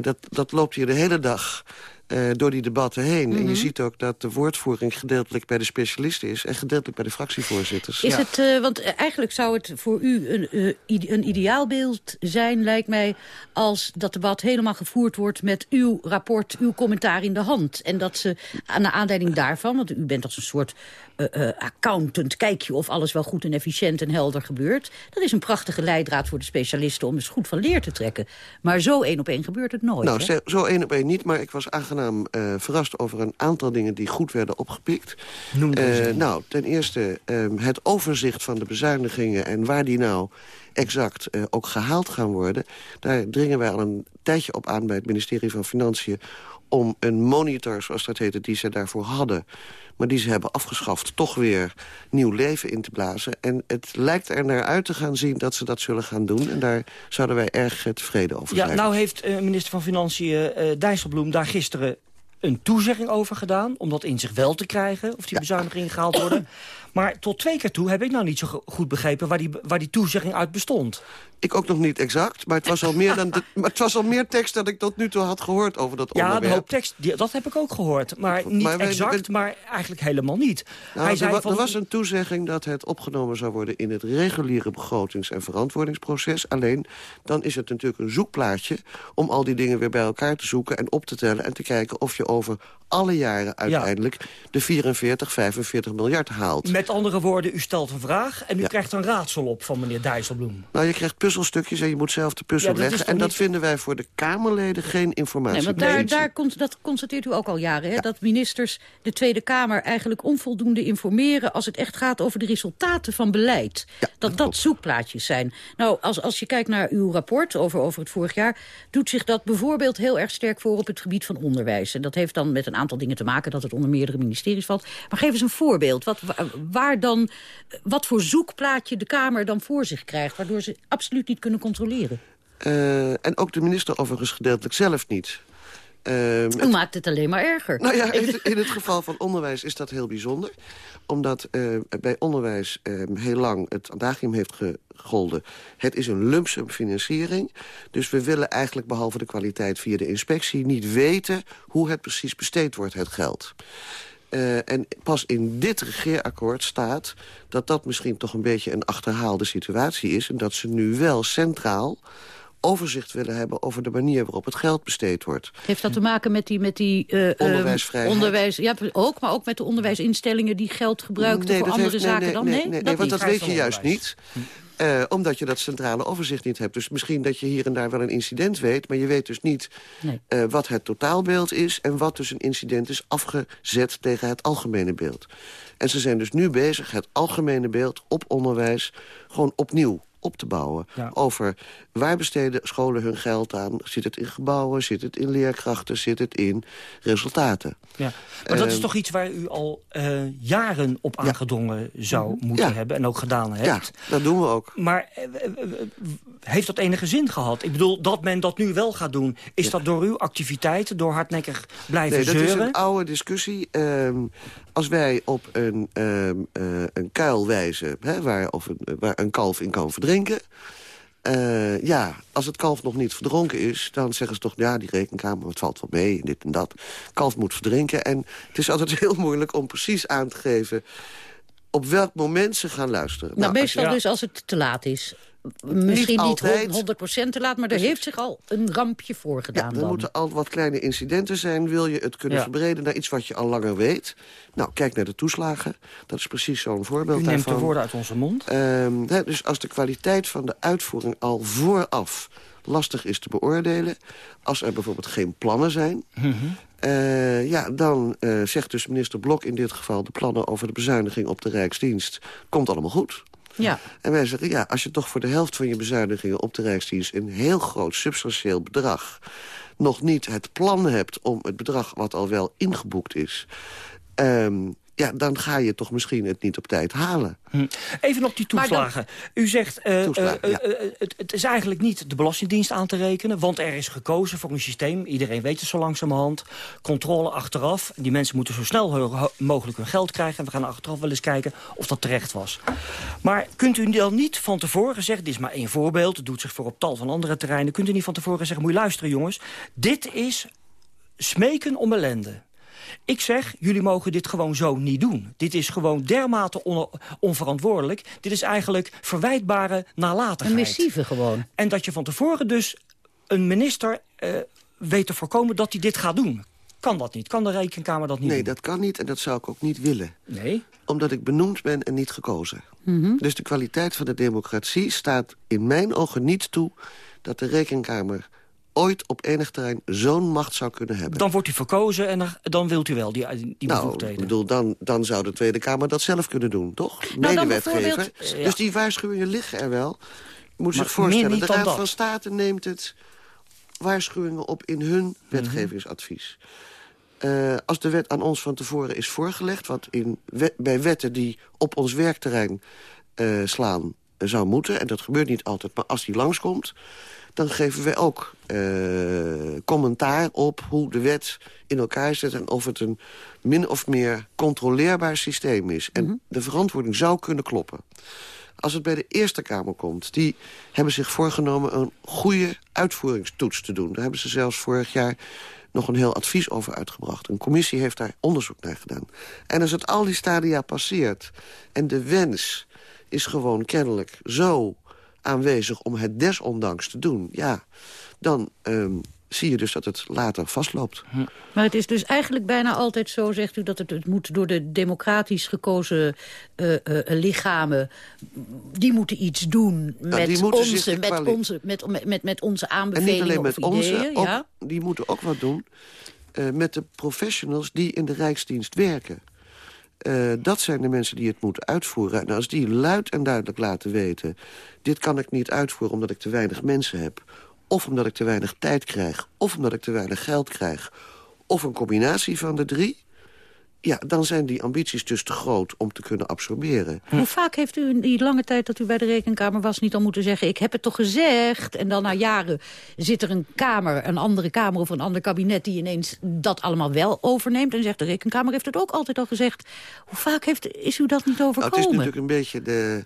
Speaker 40: dat, dat loopt hier de hele dag eh, door die debatten heen. En je
Speaker 30: Mhm.
Speaker 40: ziet ook dat de woordvoering gedeeltelijk bij de specialisten is... en gedeeltelijk bij de fractievoorzitters.
Speaker 30: Is het, eh, want eh, eigenlijk zou het voor u een, eh, ide- een ideaalbeeld zijn, lijkt mij... als dat debat helemaal gevoerd wordt met uw rapport, uw commentaar in de hand. En dat ze aan de aanleiding daarvan, want u bent als een soort eh, eh, accountant... kijk je of alles wel goed en efficiënt en helder gebeurt. Dat is een prachtige leidraad voor de specialisten om eens goed van leer te trekken. Maar zo één op één gebeurt het nooit.
Speaker 40: Nou,
Speaker 30: hè?
Speaker 40: zo één op één niet, maar ik was aangenaam eh, verrast over een aantal dingen die goed werden opgepikt.
Speaker 28: Noem een.
Speaker 40: nou, ten eerste ehm, het overzicht van de bezuinigingen en waar die nou exact eh, ook gehaald gaan worden. Daar dringen wij al een tijdje op aan bij het ministerie van Financiën om een monitor, zoals dat heette, die ze daarvoor hadden... maar die ze hebben afgeschaft, toch weer nieuw leven in te blazen. En het lijkt er naar uit te gaan zien dat ze dat zullen gaan doen. En daar zouden wij erg tevreden over
Speaker 28: Ja,
Speaker 40: zijn.
Speaker 28: nou heeft eh, minister van Financiën eh Dijsselbloem daar gisteren een toezegging over gedaan... om dat in zich wel te krijgen, of die bezuinigingen gehaald worden. Maar tot twee keer toe heb ik nou niet zo go- goed begrepen... waar die, waar die toezegging uit bestond.
Speaker 40: Ik ook nog niet exact, maar het was al meer, dan de- maar het was al meer tekst dan ik tot nu toe had gehoord over dat
Speaker 28: Ja,
Speaker 40: onderwerp.
Speaker 28: de hoop tekst, die, dat heb ik ook gehoord. Maar niet
Speaker 40: Maar wij-
Speaker 28: exact, maar eigenlijk helemaal niet.
Speaker 40: Nou,
Speaker 28: Hij
Speaker 40: er,
Speaker 28: zei
Speaker 40: wa-
Speaker 28: van,
Speaker 40: er was een toezegging dat het opgenomen zou worden... in het reguliere begrotings- en verantwoordingsproces. Alleen, dan is het natuurlijk een zoekplaatje... om al die dingen weer bij elkaar te zoeken en op te tellen... en te kijken of je over alle jaren uiteindelijk... de 44, 45 miljard haalt.
Speaker 28: Met andere woorden, u stelt een vraag en u krijgt een raadsel op van meneer Dijsselbloem.
Speaker 40: Nou, je krijgt puzzelstukjes en je moet zelf de puzzel
Speaker 28: Ja, dat
Speaker 40: leggen. En dat
Speaker 28: niet-
Speaker 40: vinden wij voor de Kamerleden geen informatie.
Speaker 30: Nee, want daar, daar cons- dat constateert u ook al jaren. Hè? Dat ministers de Tweede Kamer eigenlijk onvoldoende informeren... als het echt gaat over de resultaten van beleid. dat dat zoekplaatjes zijn. Nou, als, als je kijkt naar uw rapport over, over het vorig jaar... doet zich dat bijvoorbeeld heel erg sterk voor op het gebied van onderwijs. En dat heeft dan met een aantal dingen te maken... dat het onder meerdere ministeries valt. Maar geef eens een voorbeeld. Wat, wa- waar dan, wat voor zoekplaatje de Kamer dan voor zich krijgt... waardoor ze absoluut niet kunnen controleren.
Speaker 40: Eh, en ook de minister overigens gedeeltelijk zelf niet. Ehm,
Speaker 30: U maakt het alleen maar erger.
Speaker 40: Nou ja, in, in het geval van onderwijs is dat heel bijzonder. Omdat eh, bij onderwijs eh, heel lang het adagium heeft gegolden... het is een lump sum financiering. Dus we willen eigenlijk behalve de kwaliteit via de inspectie... niet weten hoe het precies besteed wordt, het geld. Eh, en pas in dit regeerakkoord staat dat dat misschien toch een beetje een achterhaalde situatie is... en dat ze nu wel centraal overzicht willen hebben over de manier waarop het geld besteed wordt.
Speaker 30: Heeft dat te maken met die... Met die eh, ehm,
Speaker 40: Onderwijsvrijheid.
Speaker 30: onderwijs, ja, ook, maar ook met de onderwijsinstellingen die geld gebruikten
Speaker 40: Nee,
Speaker 30: voor andere
Speaker 40: heeft- nee,
Speaker 30: zaken
Speaker 40: nee,
Speaker 30: dan?
Speaker 40: nee,
Speaker 30: Nee,
Speaker 40: nee, nee,
Speaker 30: dat
Speaker 40: want dat weet je juist niet. Eh, omdat je dat centrale overzicht niet hebt. Dus misschien dat je hier en daar wel een incident weet... maar je weet dus niet
Speaker 30: Nee.
Speaker 40: eh, wat het totaalbeeld is... en wat dus een incident is afgezet tegen het algemene beeld. En ze zijn dus nu bezig het algemene beeld op onderwijs... gewoon opnieuw op te bouwen.
Speaker 28: Ja.
Speaker 40: Over waar besteden scholen hun geld aan? Zit het in gebouwen? Zit het in leerkrachten? Zit het in resultaten?
Speaker 28: Ja. Maar dat is
Speaker 40: Ehm,
Speaker 28: toch iets waar u al eh, jaren op aangedrongen zou moeten
Speaker 40: Ja.
Speaker 28: hebben... en ook gedaan hebt.
Speaker 40: Ja, dat doen we ook.
Speaker 28: Maar eh, heeft dat enige zin gehad? Ik bedoel, dat men dat nu wel gaat doen... is dat door uw activiteiten, door hardnekkig blijven
Speaker 40: Nee, dat
Speaker 28: zeuren?
Speaker 40: is een oude discussie. Ehm, als wij op een, ehm, eh, een kuil wijzen hè, waar, of een, waar een kalf in kan verdrinken... eh, ja, als het kalf nog niet verdronken is, dan zeggen ze toch... ja, die rekenkamer, het valt wel mee, en dit en dat. Kalf moet verdrinken. En het is altijd heel moeilijk om precies aan te geven... op welk moment ze gaan luisteren.
Speaker 30: Nou,
Speaker 40: als
Speaker 30: meestal
Speaker 40: je-
Speaker 30: dus als het te laat is. Misschien niet,
Speaker 40: altijd.
Speaker 30: 100% te laat, maar er heeft zich al een rampje voor
Speaker 40: Ja,
Speaker 30: gedaan
Speaker 40: er
Speaker 30: dan.
Speaker 40: moeten al wat kleine incidenten zijn. Wil je het kunnen
Speaker 28: Ja.
Speaker 40: verbreden naar iets wat je al langer weet? Nou, kijk naar de toeslagen. Dat is precies zo'n voorbeeld
Speaker 28: U neemt de
Speaker 40: daarvan.
Speaker 28: woorden uit onze mond.
Speaker 40: Ehm, hè, dus als de kwaliteit van de uitvoering al vooraf lastig is te beoordelen... als er bijvoorbeeld geen plannen zijn... eh, ja, dan eh, zegt dus minister Blok in dit geval... de plannen over de bezuiniging op de Rijksdienst... komt allemaal goed.
Speaker 30: Ja.
Speaker 40: En wij zeggen, ja, als je toch voor de helft van je bezuinigingen op de Rijksdienst... een heel groot substantieel bedrag nog niet het plan hebt... om het bedrag wat al wel ingeboekt is... ehm, ja, dan ga je toch misschien het niet op tijd halen.
Speaker 28: Hm. Even op die
Speaker 40: dan-
Speaker 28: toeslagen. U zegt, eh,
Speaker 40: Toeslagen,
Speaker 28: eh,
Speaker 40: ja.
Speaker 28: eh, het, het is eigenlijk niet de Belastingdienst aan te rekenen... want er is gekozen voor een systeem, iedereen weet het zo langzamerhand... controle achteraf, die mensen moeten zo snel mogelijk hun geld krijgen... en we gaan achteraf wel eens kijken of dat terecht was. Maar kunt u dan niet van tevoren zeggen... dit is maar één voorbeeld, het doet zich voor op tal van andere terreinen... kunt u niet van tevoren zeggen, moet je luisteren jongens... dit is smeken om ellende. Ik zeg, jullie mogen dit gewoon zo niet doen. Dit is gewoon dermate on- onverantwoordelijk. Dit is eigenlijk verwijtbare nalatigheid.
Speaker 30: Een missieve gewoon.
Speaker 28: En dat je van tevoren dus een minister eh, weet te voorkomen dat hij dit gaat doen. Kan dat niet? Kan de rekenkamer dat niet
Speaker 40: Nee,
Speaker 28: doen?
Speaker 40: dat kan niet en dat zou ik ook niet willen.
Speaker 28: Nee?
Speaker 40: Omdat ik benoemd ben en niet gekozen. Dus de kwaliteit van de democratie staat in mijn ogen niet toe... dat de rekenkamer ooit op enig terrein zo'n macht zou kunnen hebben.
Speaker 28: Dan wordt u verkozen en dan wilt u wel die, die
Speaker 40: nou,
Speaker 28: bevoegdheden.
Speaker 40: ik bedoel, dan, dan zou de Tweede Kamer dat zelf kunnen doen, toch?
Speaker 28: Nou,
Speaker 40: Medewetgever.
Speaker 28: bijvoorbeeld, ja.
Speaker 40: Dus die waarschuwingen liggen er wel. Je moet
Speaker 28: Maar
Speaker 40: zich voorstellen, de Raad
Speaker 28: dat.
Speaker 40: van State neemt het waarschuwingen op in hun
Speaker 28: Mhm.
Speaker 40: wetgevingsadvies. Eh, als de wet aan ons van tevoren is voorgelegd... wat in wet- bij wetten die op ons werkterrein eh, slaan eh, zou moeten... en dat gebeurt niet altijd, maar als die langskomt... dan geven wij ook eh, commentaar op hoe de wet in elkaar zit... en of het een min of meer controleerbaar systeem is. En de verantwoording zou kunnen kloppen. Als het bij de Eerste Kamer komt... die hebben zich voorgenomen een goede uitvoeringstoets te doen. Daar hebben ze zelfs vorig jaar nog een heel advies over uitgebracht. Een commissie heeft daar onderzoek naar gedaan. En als het al die stadia passeert... en de wens is gewoon kennelijk zo aanwezig om het desondanks te doen... ja, dan ehm, zie je dus dat het later vastloopt.
Speaker 30: Maar het is dus eigenlijk bijna altijd zo, zegt u... dat het, het moet door de democratisch gekozen eh, eh, lichamen... die moeten iets doen met,
Speaker 40: moeten zich
Speaker 30: onze, met, onze, met, met, met, met onze
Speaker 40: En
Speaker 30: aanbevelingen
Speaker 40: niet alleen met
Speaker 30: of
Speaker 40: onze, ook,
Speaker 30: ja?
Speaker 40: die moeten ook wat doen eh, met de professionals die in de Rijksdienst werken. Eh, dat zijn de mensen die het moeten uitvoeren. En als die luid en duidelijk laten weten... dit kan ik niet uitvoeren omdat ik te weinig mensen heb... of omdat ik te weinig tijd krijg... of omdat ik te weinig geld krijg... of een combinatie van de drie... ja, dan zijn die ambities dus te groot om te kunnen absorberen.
Speaker 30: Hoe vaak heeft u in die lange tijd dat u bij de Rekenkamer was... niet al moeten zeggen, ik heb het toch gezegd? En dan na jaren zit er een kamer, een andere kamer of een ander kabinet... die ineens dat allemaal wel overneemt. En zegt, de Rekenkamer heeft het ook altijd al gezegd. Hoe vaak heeft, is u dat niet
Speaker 40: Nou, het is
Speaker 30: overkomen?
Speaker 40: natuurlijk een beetje de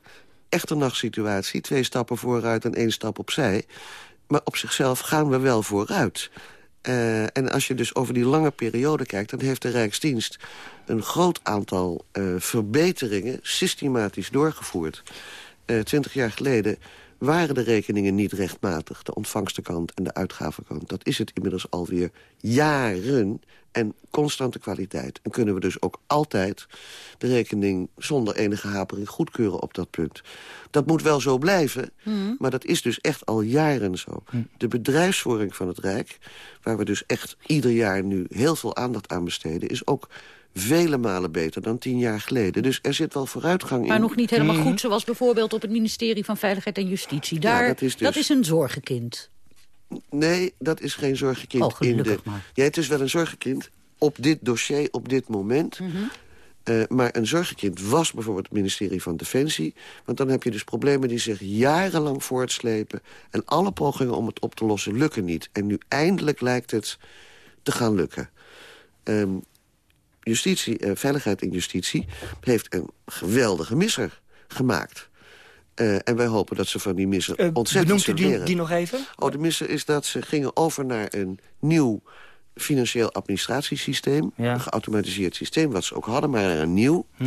Speaker 40: echternachtsituatie. Twee stappen vooruit en één stap opzij. Maar op zichzelf gaan we wel vooruit. Eh, en als je dus over die lange periode kijkt... dan heeft de Rijksdienst een groot aantal eh, verbeteringen... systematisch doorgevoerd. Eh, Twintig jaar geleden waren de rekeningen niet rechtmatig. De ontvangstenkant en de uitgavenkant. Dat is het inmiddels alweer jaren en constante kwaliteit. En kunnen we dus ook altijd de rekening zonder enige hapering goedkeuren op dat punt. Dat moet wel zo blijven, maar dat is dus echt al jaren zo. De bedrijfsvoering van het Rijk, waar we dus echt ieder jaar nu heel veel aandacht aan besteden... is ook vele malen beter dan tien jaar geleden. Dus er zit wel vooruitgang in.
Speaker 30: Maar nog niet helemaal goed, zoals bijvoorbeeld op het ministerie van Veiligheid en Justitie. Daar,
Speaker 40: dat is dus-
Speaker 30: een zorgenkind.
Speaker 40: Nee, dat is geen zorgenkind.
Speaker 30: Oh,
Speaker 40: in de...
Speaker 30: maar.
Speaker 40: Ja, het is wel een zorgenkind op dit dossier, op dit moment.
Speaker 30: Mhm.
Speaker 40: Eh, maar een zorgenkind was bijvoorbeeld het ministerie van Defensie. Want dan heb je dus problemen die zich jarenlang voortslepen... en alle pogingen om het op te lossen lukken niet. En nu eindelijk lijkt het te gaan lukken. Ehm, justitie, eh, Veiligheid en Justitie heeft een geweldige misser gemaakt. Eh, en wij hopen dat ze van die misser
Speaker 28: Eh,
Speaker 40: ontzettend zullen
Speaker 28: die, die nog even?
Speaker 40: Oh, de misser is dat ze gingen over naar een nieuw financieel administratiesysteem. Een geautomatiseerd systeem, wat ze ook hadden, maar een nieuw.
Speaker 28: Hm?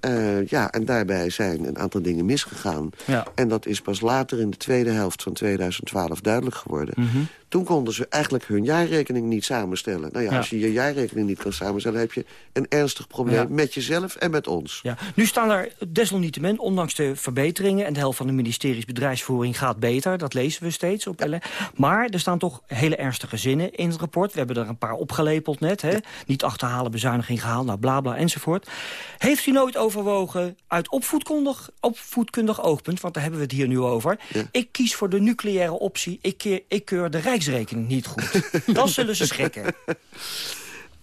Speaker 40: Uh, ja, en daarbij zijn een aantal dingen misgegaan. Ja. En dat is pas later in de tweede helft van 2012 duidelijk geworden. Mm -hmm. Toen konden ze eigenlijk hun jaarrekening niet samenstellen. Nou ja, ja, als je je jaarrekening niet kan samenstellen... heb je een ernstig probleem ja. met jezelf en met ons.
Speaker 28: Ja. Nu staan er desalniettemin, ondanks de verbeteringen... en de helft van de ministeries bedrijfsvoering gaat beter. Dat lezen we steeds op LN. Maar er staan toch hele ernstige zinnen in het rapport. We hebben er een paar opgelepeld net. Hè? Niet achterhalen, bezuiniging gehaald, nou bla bla enzovoort. Heeft u nooit overwogen uit opvoedkundig, opvoedkundig oogpunt... want daar hebben we het hier nu over... ik kies voor de nucleaire optie, ik, keer, ik keur de rijksrekening niet goed. Dan zullen ze schrikken.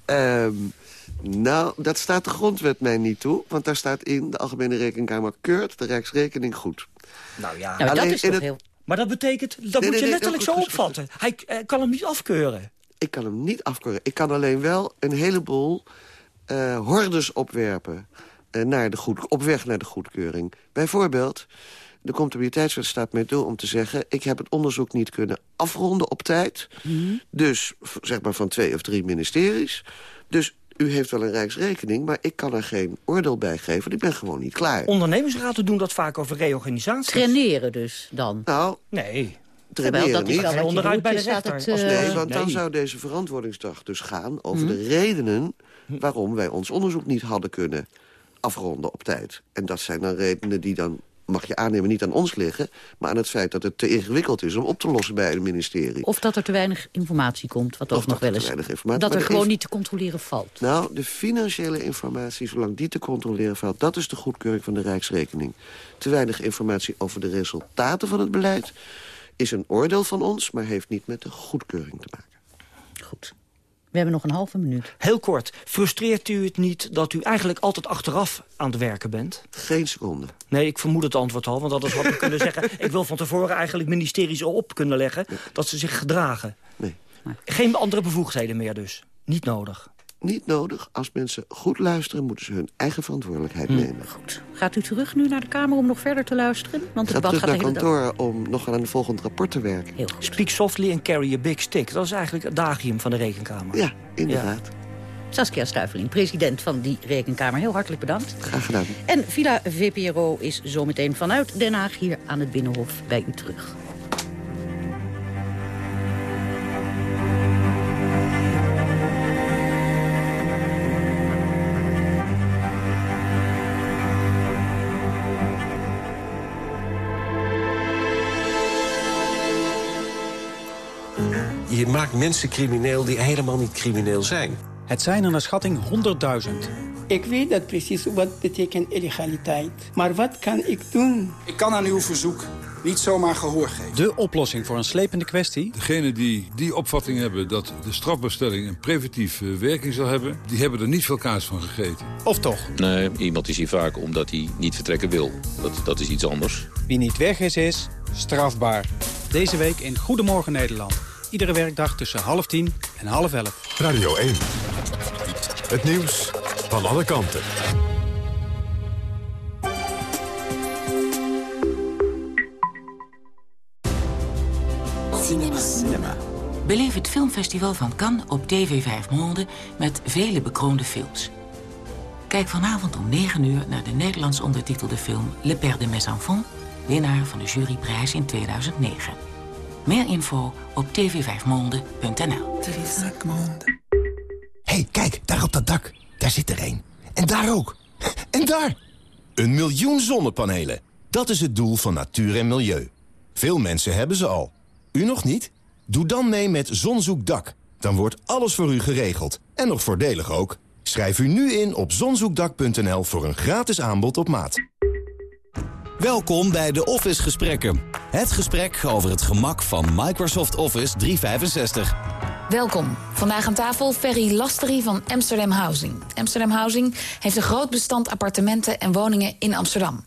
Speaker 40: Um, nou, dat staat de grondwet mij niet toe. Want daar staat in, de Algemene Rekenkamer keurt de Rijksrekening goed.
Speaker 28: Nou ja, nou, dat is toch het... heel... Maar dat betekent, dat nee, moet nee, je letterlijk nee, zo opvatten. Hij uh, kan hem niet afkeuren.
Speaker 40: Ik kan hem niet afkeuren. Ik kan alleen wel een heleboel uh, hordes opwerpen uh, naar de goed, op weg naar de goedkeuring. Bijvoorbeeld, de comptabiliteitswet staat mij toe om te zeggen... ik heb het onderzoek niet kunnen afronden op tijd. Mm. Dus, zeg maar, van twee of drie ministeries. Dus u heeft wel een rijksrekening, maar ik kan er geen oordeel bij geven. Ik ben gewoon niet klaar.
Speaker 28: Ondernemingsraden doen dat vaak over reorganisaties.
Speaker 30: Traineren dus dan?
Speaker 40: Nou,
Speaker 28: nee.
Speaker 40: Traineren
Speaker 30: dat is wel onderuit bij de rechter.
Speaker 40: Het, uh... Nee, want dan zou deze verantwoordingsdag dus gaan over de redenen... waarom wij ons onderzoek niet hadden kunnen afronden op tijd. En dat zijn dan redenen die dan mag je aannemen, niet aan ons liggen... maar aan het feit dat het te ingewikkeld is om op te lossen bij het ministerie.
Speaker 30: Of dat er te weinig informatie komt, wat ook nog wel eens... Dat er gewoon niet te controleren valt.
Speaker 40: Nou, de financiële informatie, zolang die te controleren valt... dat is de goedkeuring van de Rijksrekening. Te weinig informatie over de resultaten van het beleid... is een oordeel van ons, maar heeft niet met de goedkeuring te maken.
Speaker 30: Goed. We hebben nog een halve minuut.
Speaker 28: Heel kort. Frustreert u het niet dat u eigenlijk altijd achteraf aan het werken bent?
Speaker 40: Geen seconde.
Speaker 28: Nee, ik vermoed het antwoord al, want anders had ik kunnen zeggen... ik wil van tevoren eigenlijk ministeries op kunnen leggen... dat ze zich gedragen.
Speaker 40: Nee.
Speaker 28: Geen andere bevoegdheden meer dus. Niet nodig
Speaker 40: niet nodig. Als mensen goed luisteren, moeten ze hun eigen verantwoordelijkheid
Speaker 30: hm.
Speaker 40: nemen.
Speaker 30: Goed. Gaat u terug nu naar de Kamer om nog verder te luisteren?
Speaker 40: Want het debat gaat naar kantoor om nog aan een volgend rapport te werken.
Speaker 30: Heel goed.
Speaker 28: Speak softly and carry a big stick. Dat is eigenlijk het dagium van de Rekenkamer.
Speaker 40: Ja, inderdaad. Ja.
Speaker 30: Saskia Stuiveling, president van die Rekenkamer. Heel hartelijk bedankt.
Speaker 40: Graag gedaan.
Speaker 30: En Villa VPRO is zometeen vanuit Den Haag hier aan het Binnenhof bij u terug.
Speaker 41: Maakt mensen crimineel die helemaal niet crimineel zijn.
Speaker 42: Het zijn er naar schatting 100.000.
Speaker 43: Ik weet dat precies wat betekent illegaliteit. Maar wat kan ik doen?
Speaker 44: Ik kan aan uw verzoek niet zomaar gehoor geven.
Speaker 42: De oplossing voor een slepende kwestie?
Speaker 24: Degenen die die opvatting hebben dat de strafbaarstelling een preventieve werking zal hebben... die hebben er niet veel kaas van gegeten.
Speaker 42: Of toch?
Speaker 45: Nee, iemand is hier vaak omdat hij niet vertrekken wil. Dat, dat is iets anders.
Speaker 42: Wie niet weg is, is strafbaar. Deze week in Goedemorgen Nederland. Iedere werkdag tussen half tien en half elf.
Speaker 1: Radio 1. Het nieuws van alle kanten.
Speaker 46: Cinema. Cinema. Beleef het filmfestival van Cannes op TV 5 Monde met vele bekroonde films. Kijk vanavond om 9 uur naar de Nederlands ondertitelde film Le Père de Mes Enfants, winnaar van de juryprijs in 2009. Meer info op tv5monde.nl.
Speaker 47: hey, kijk, daar op dat dak. Daar zit er een. En daar ook. En daar! Een miljoen zonnepanelen. Dat is het doel van natuur en milieu. Veel mensen hebben ze al. U nog niet? Doe dan mee met Zonzoekdak. Dan wordt alles voor u geregeld. En nog voordelig ook. Schrijf u nu in op zonzoekdak.nl voor een gratis aanbod op maat.
Speaker 48: Welkom bij de Office Gesprekken. Het gesprek over het gemak van Microsoft Office 365.
Speaker 49: Welkom. Vandaag aan tafel Ferry Lastery van Amsterdam Housing. Amsterdam Housing heeft een groot bestand appartementen en woningen in Amsterdam.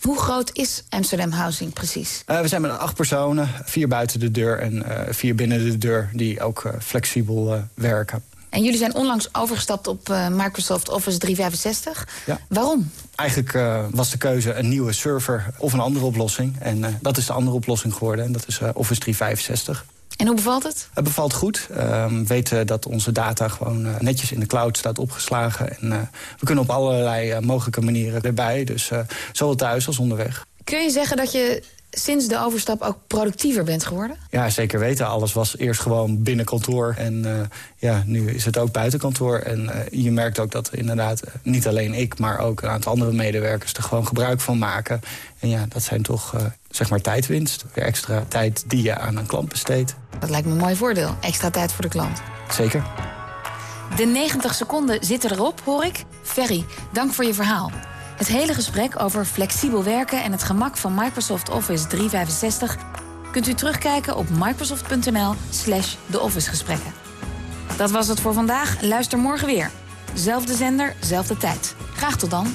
Speaker 49: Hoe groot is Amsterdam Housing precies?
Speaker 50: Uh, we zijn met acht personen, vier buiten de deur en uh, vier binnen de deur... die ook uh, flexibel werken.
Speaker 49: En jullie zijn onlangs overgestapt op uh, Microsoft Office 365.
Speaker 50: Ja.
Speaker 49: Waarom?
Speaker 50: Eigenlijk uh, was de keuze een nieuwe server of een andere oplossing. En uh, dat is de andere oplossing geworden. En dat is Office 365.
Speaker 49: En hoe bevalt het?
Speaker 50: Het bevalt goed. Ehm, we weten dat onze data gewoon eh, netjes in de cloud staat opgeslagen. En we kunnen op allerlei mogelijke manieren erbij. Dus zowel thuis als onderweg.
Speaker 49: Kun je zeggen dat je sinds de overstap ook productiever bent geworden?
Speaker 50: Ja, zeker weten. Alles was eerst gewoon binnen kantoor. En uh, ja, nu is het ook buiten kantoor. En uh, je merkt ook dat inderdaad niet alleen ik... maar ook een aantal andere medewerkers er gewoon gebruik van maken. En ja, dat zijn toch uh, zeg maar tijdwinst. Weer extra tijd die je aan een klant besteedt.
Speaker 49: Dat lijkt me een mooi voordeel. Extra tijd voor de klant.
Speaker 50: Zeker.
Speaker 49: De 90 seconden zitten erop, hoor ik. Ferry, dank voor je verhaal. Het hele gesprek over flexibel werken en het gemak van Microsoft Office 365 kunt u terugkijken op microsoft.nl slash deofficegesprekken. Dat was het voor vandaag. Luister morgen weer. Zelfde zender, zelfde tijd. Graag tot dan.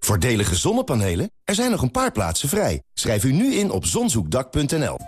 Speaker 47: Voordelige zonnepanelen? Er zijn nog een paar plaatsen vrij. Schrijf u nu in op zonzoekdak.nl.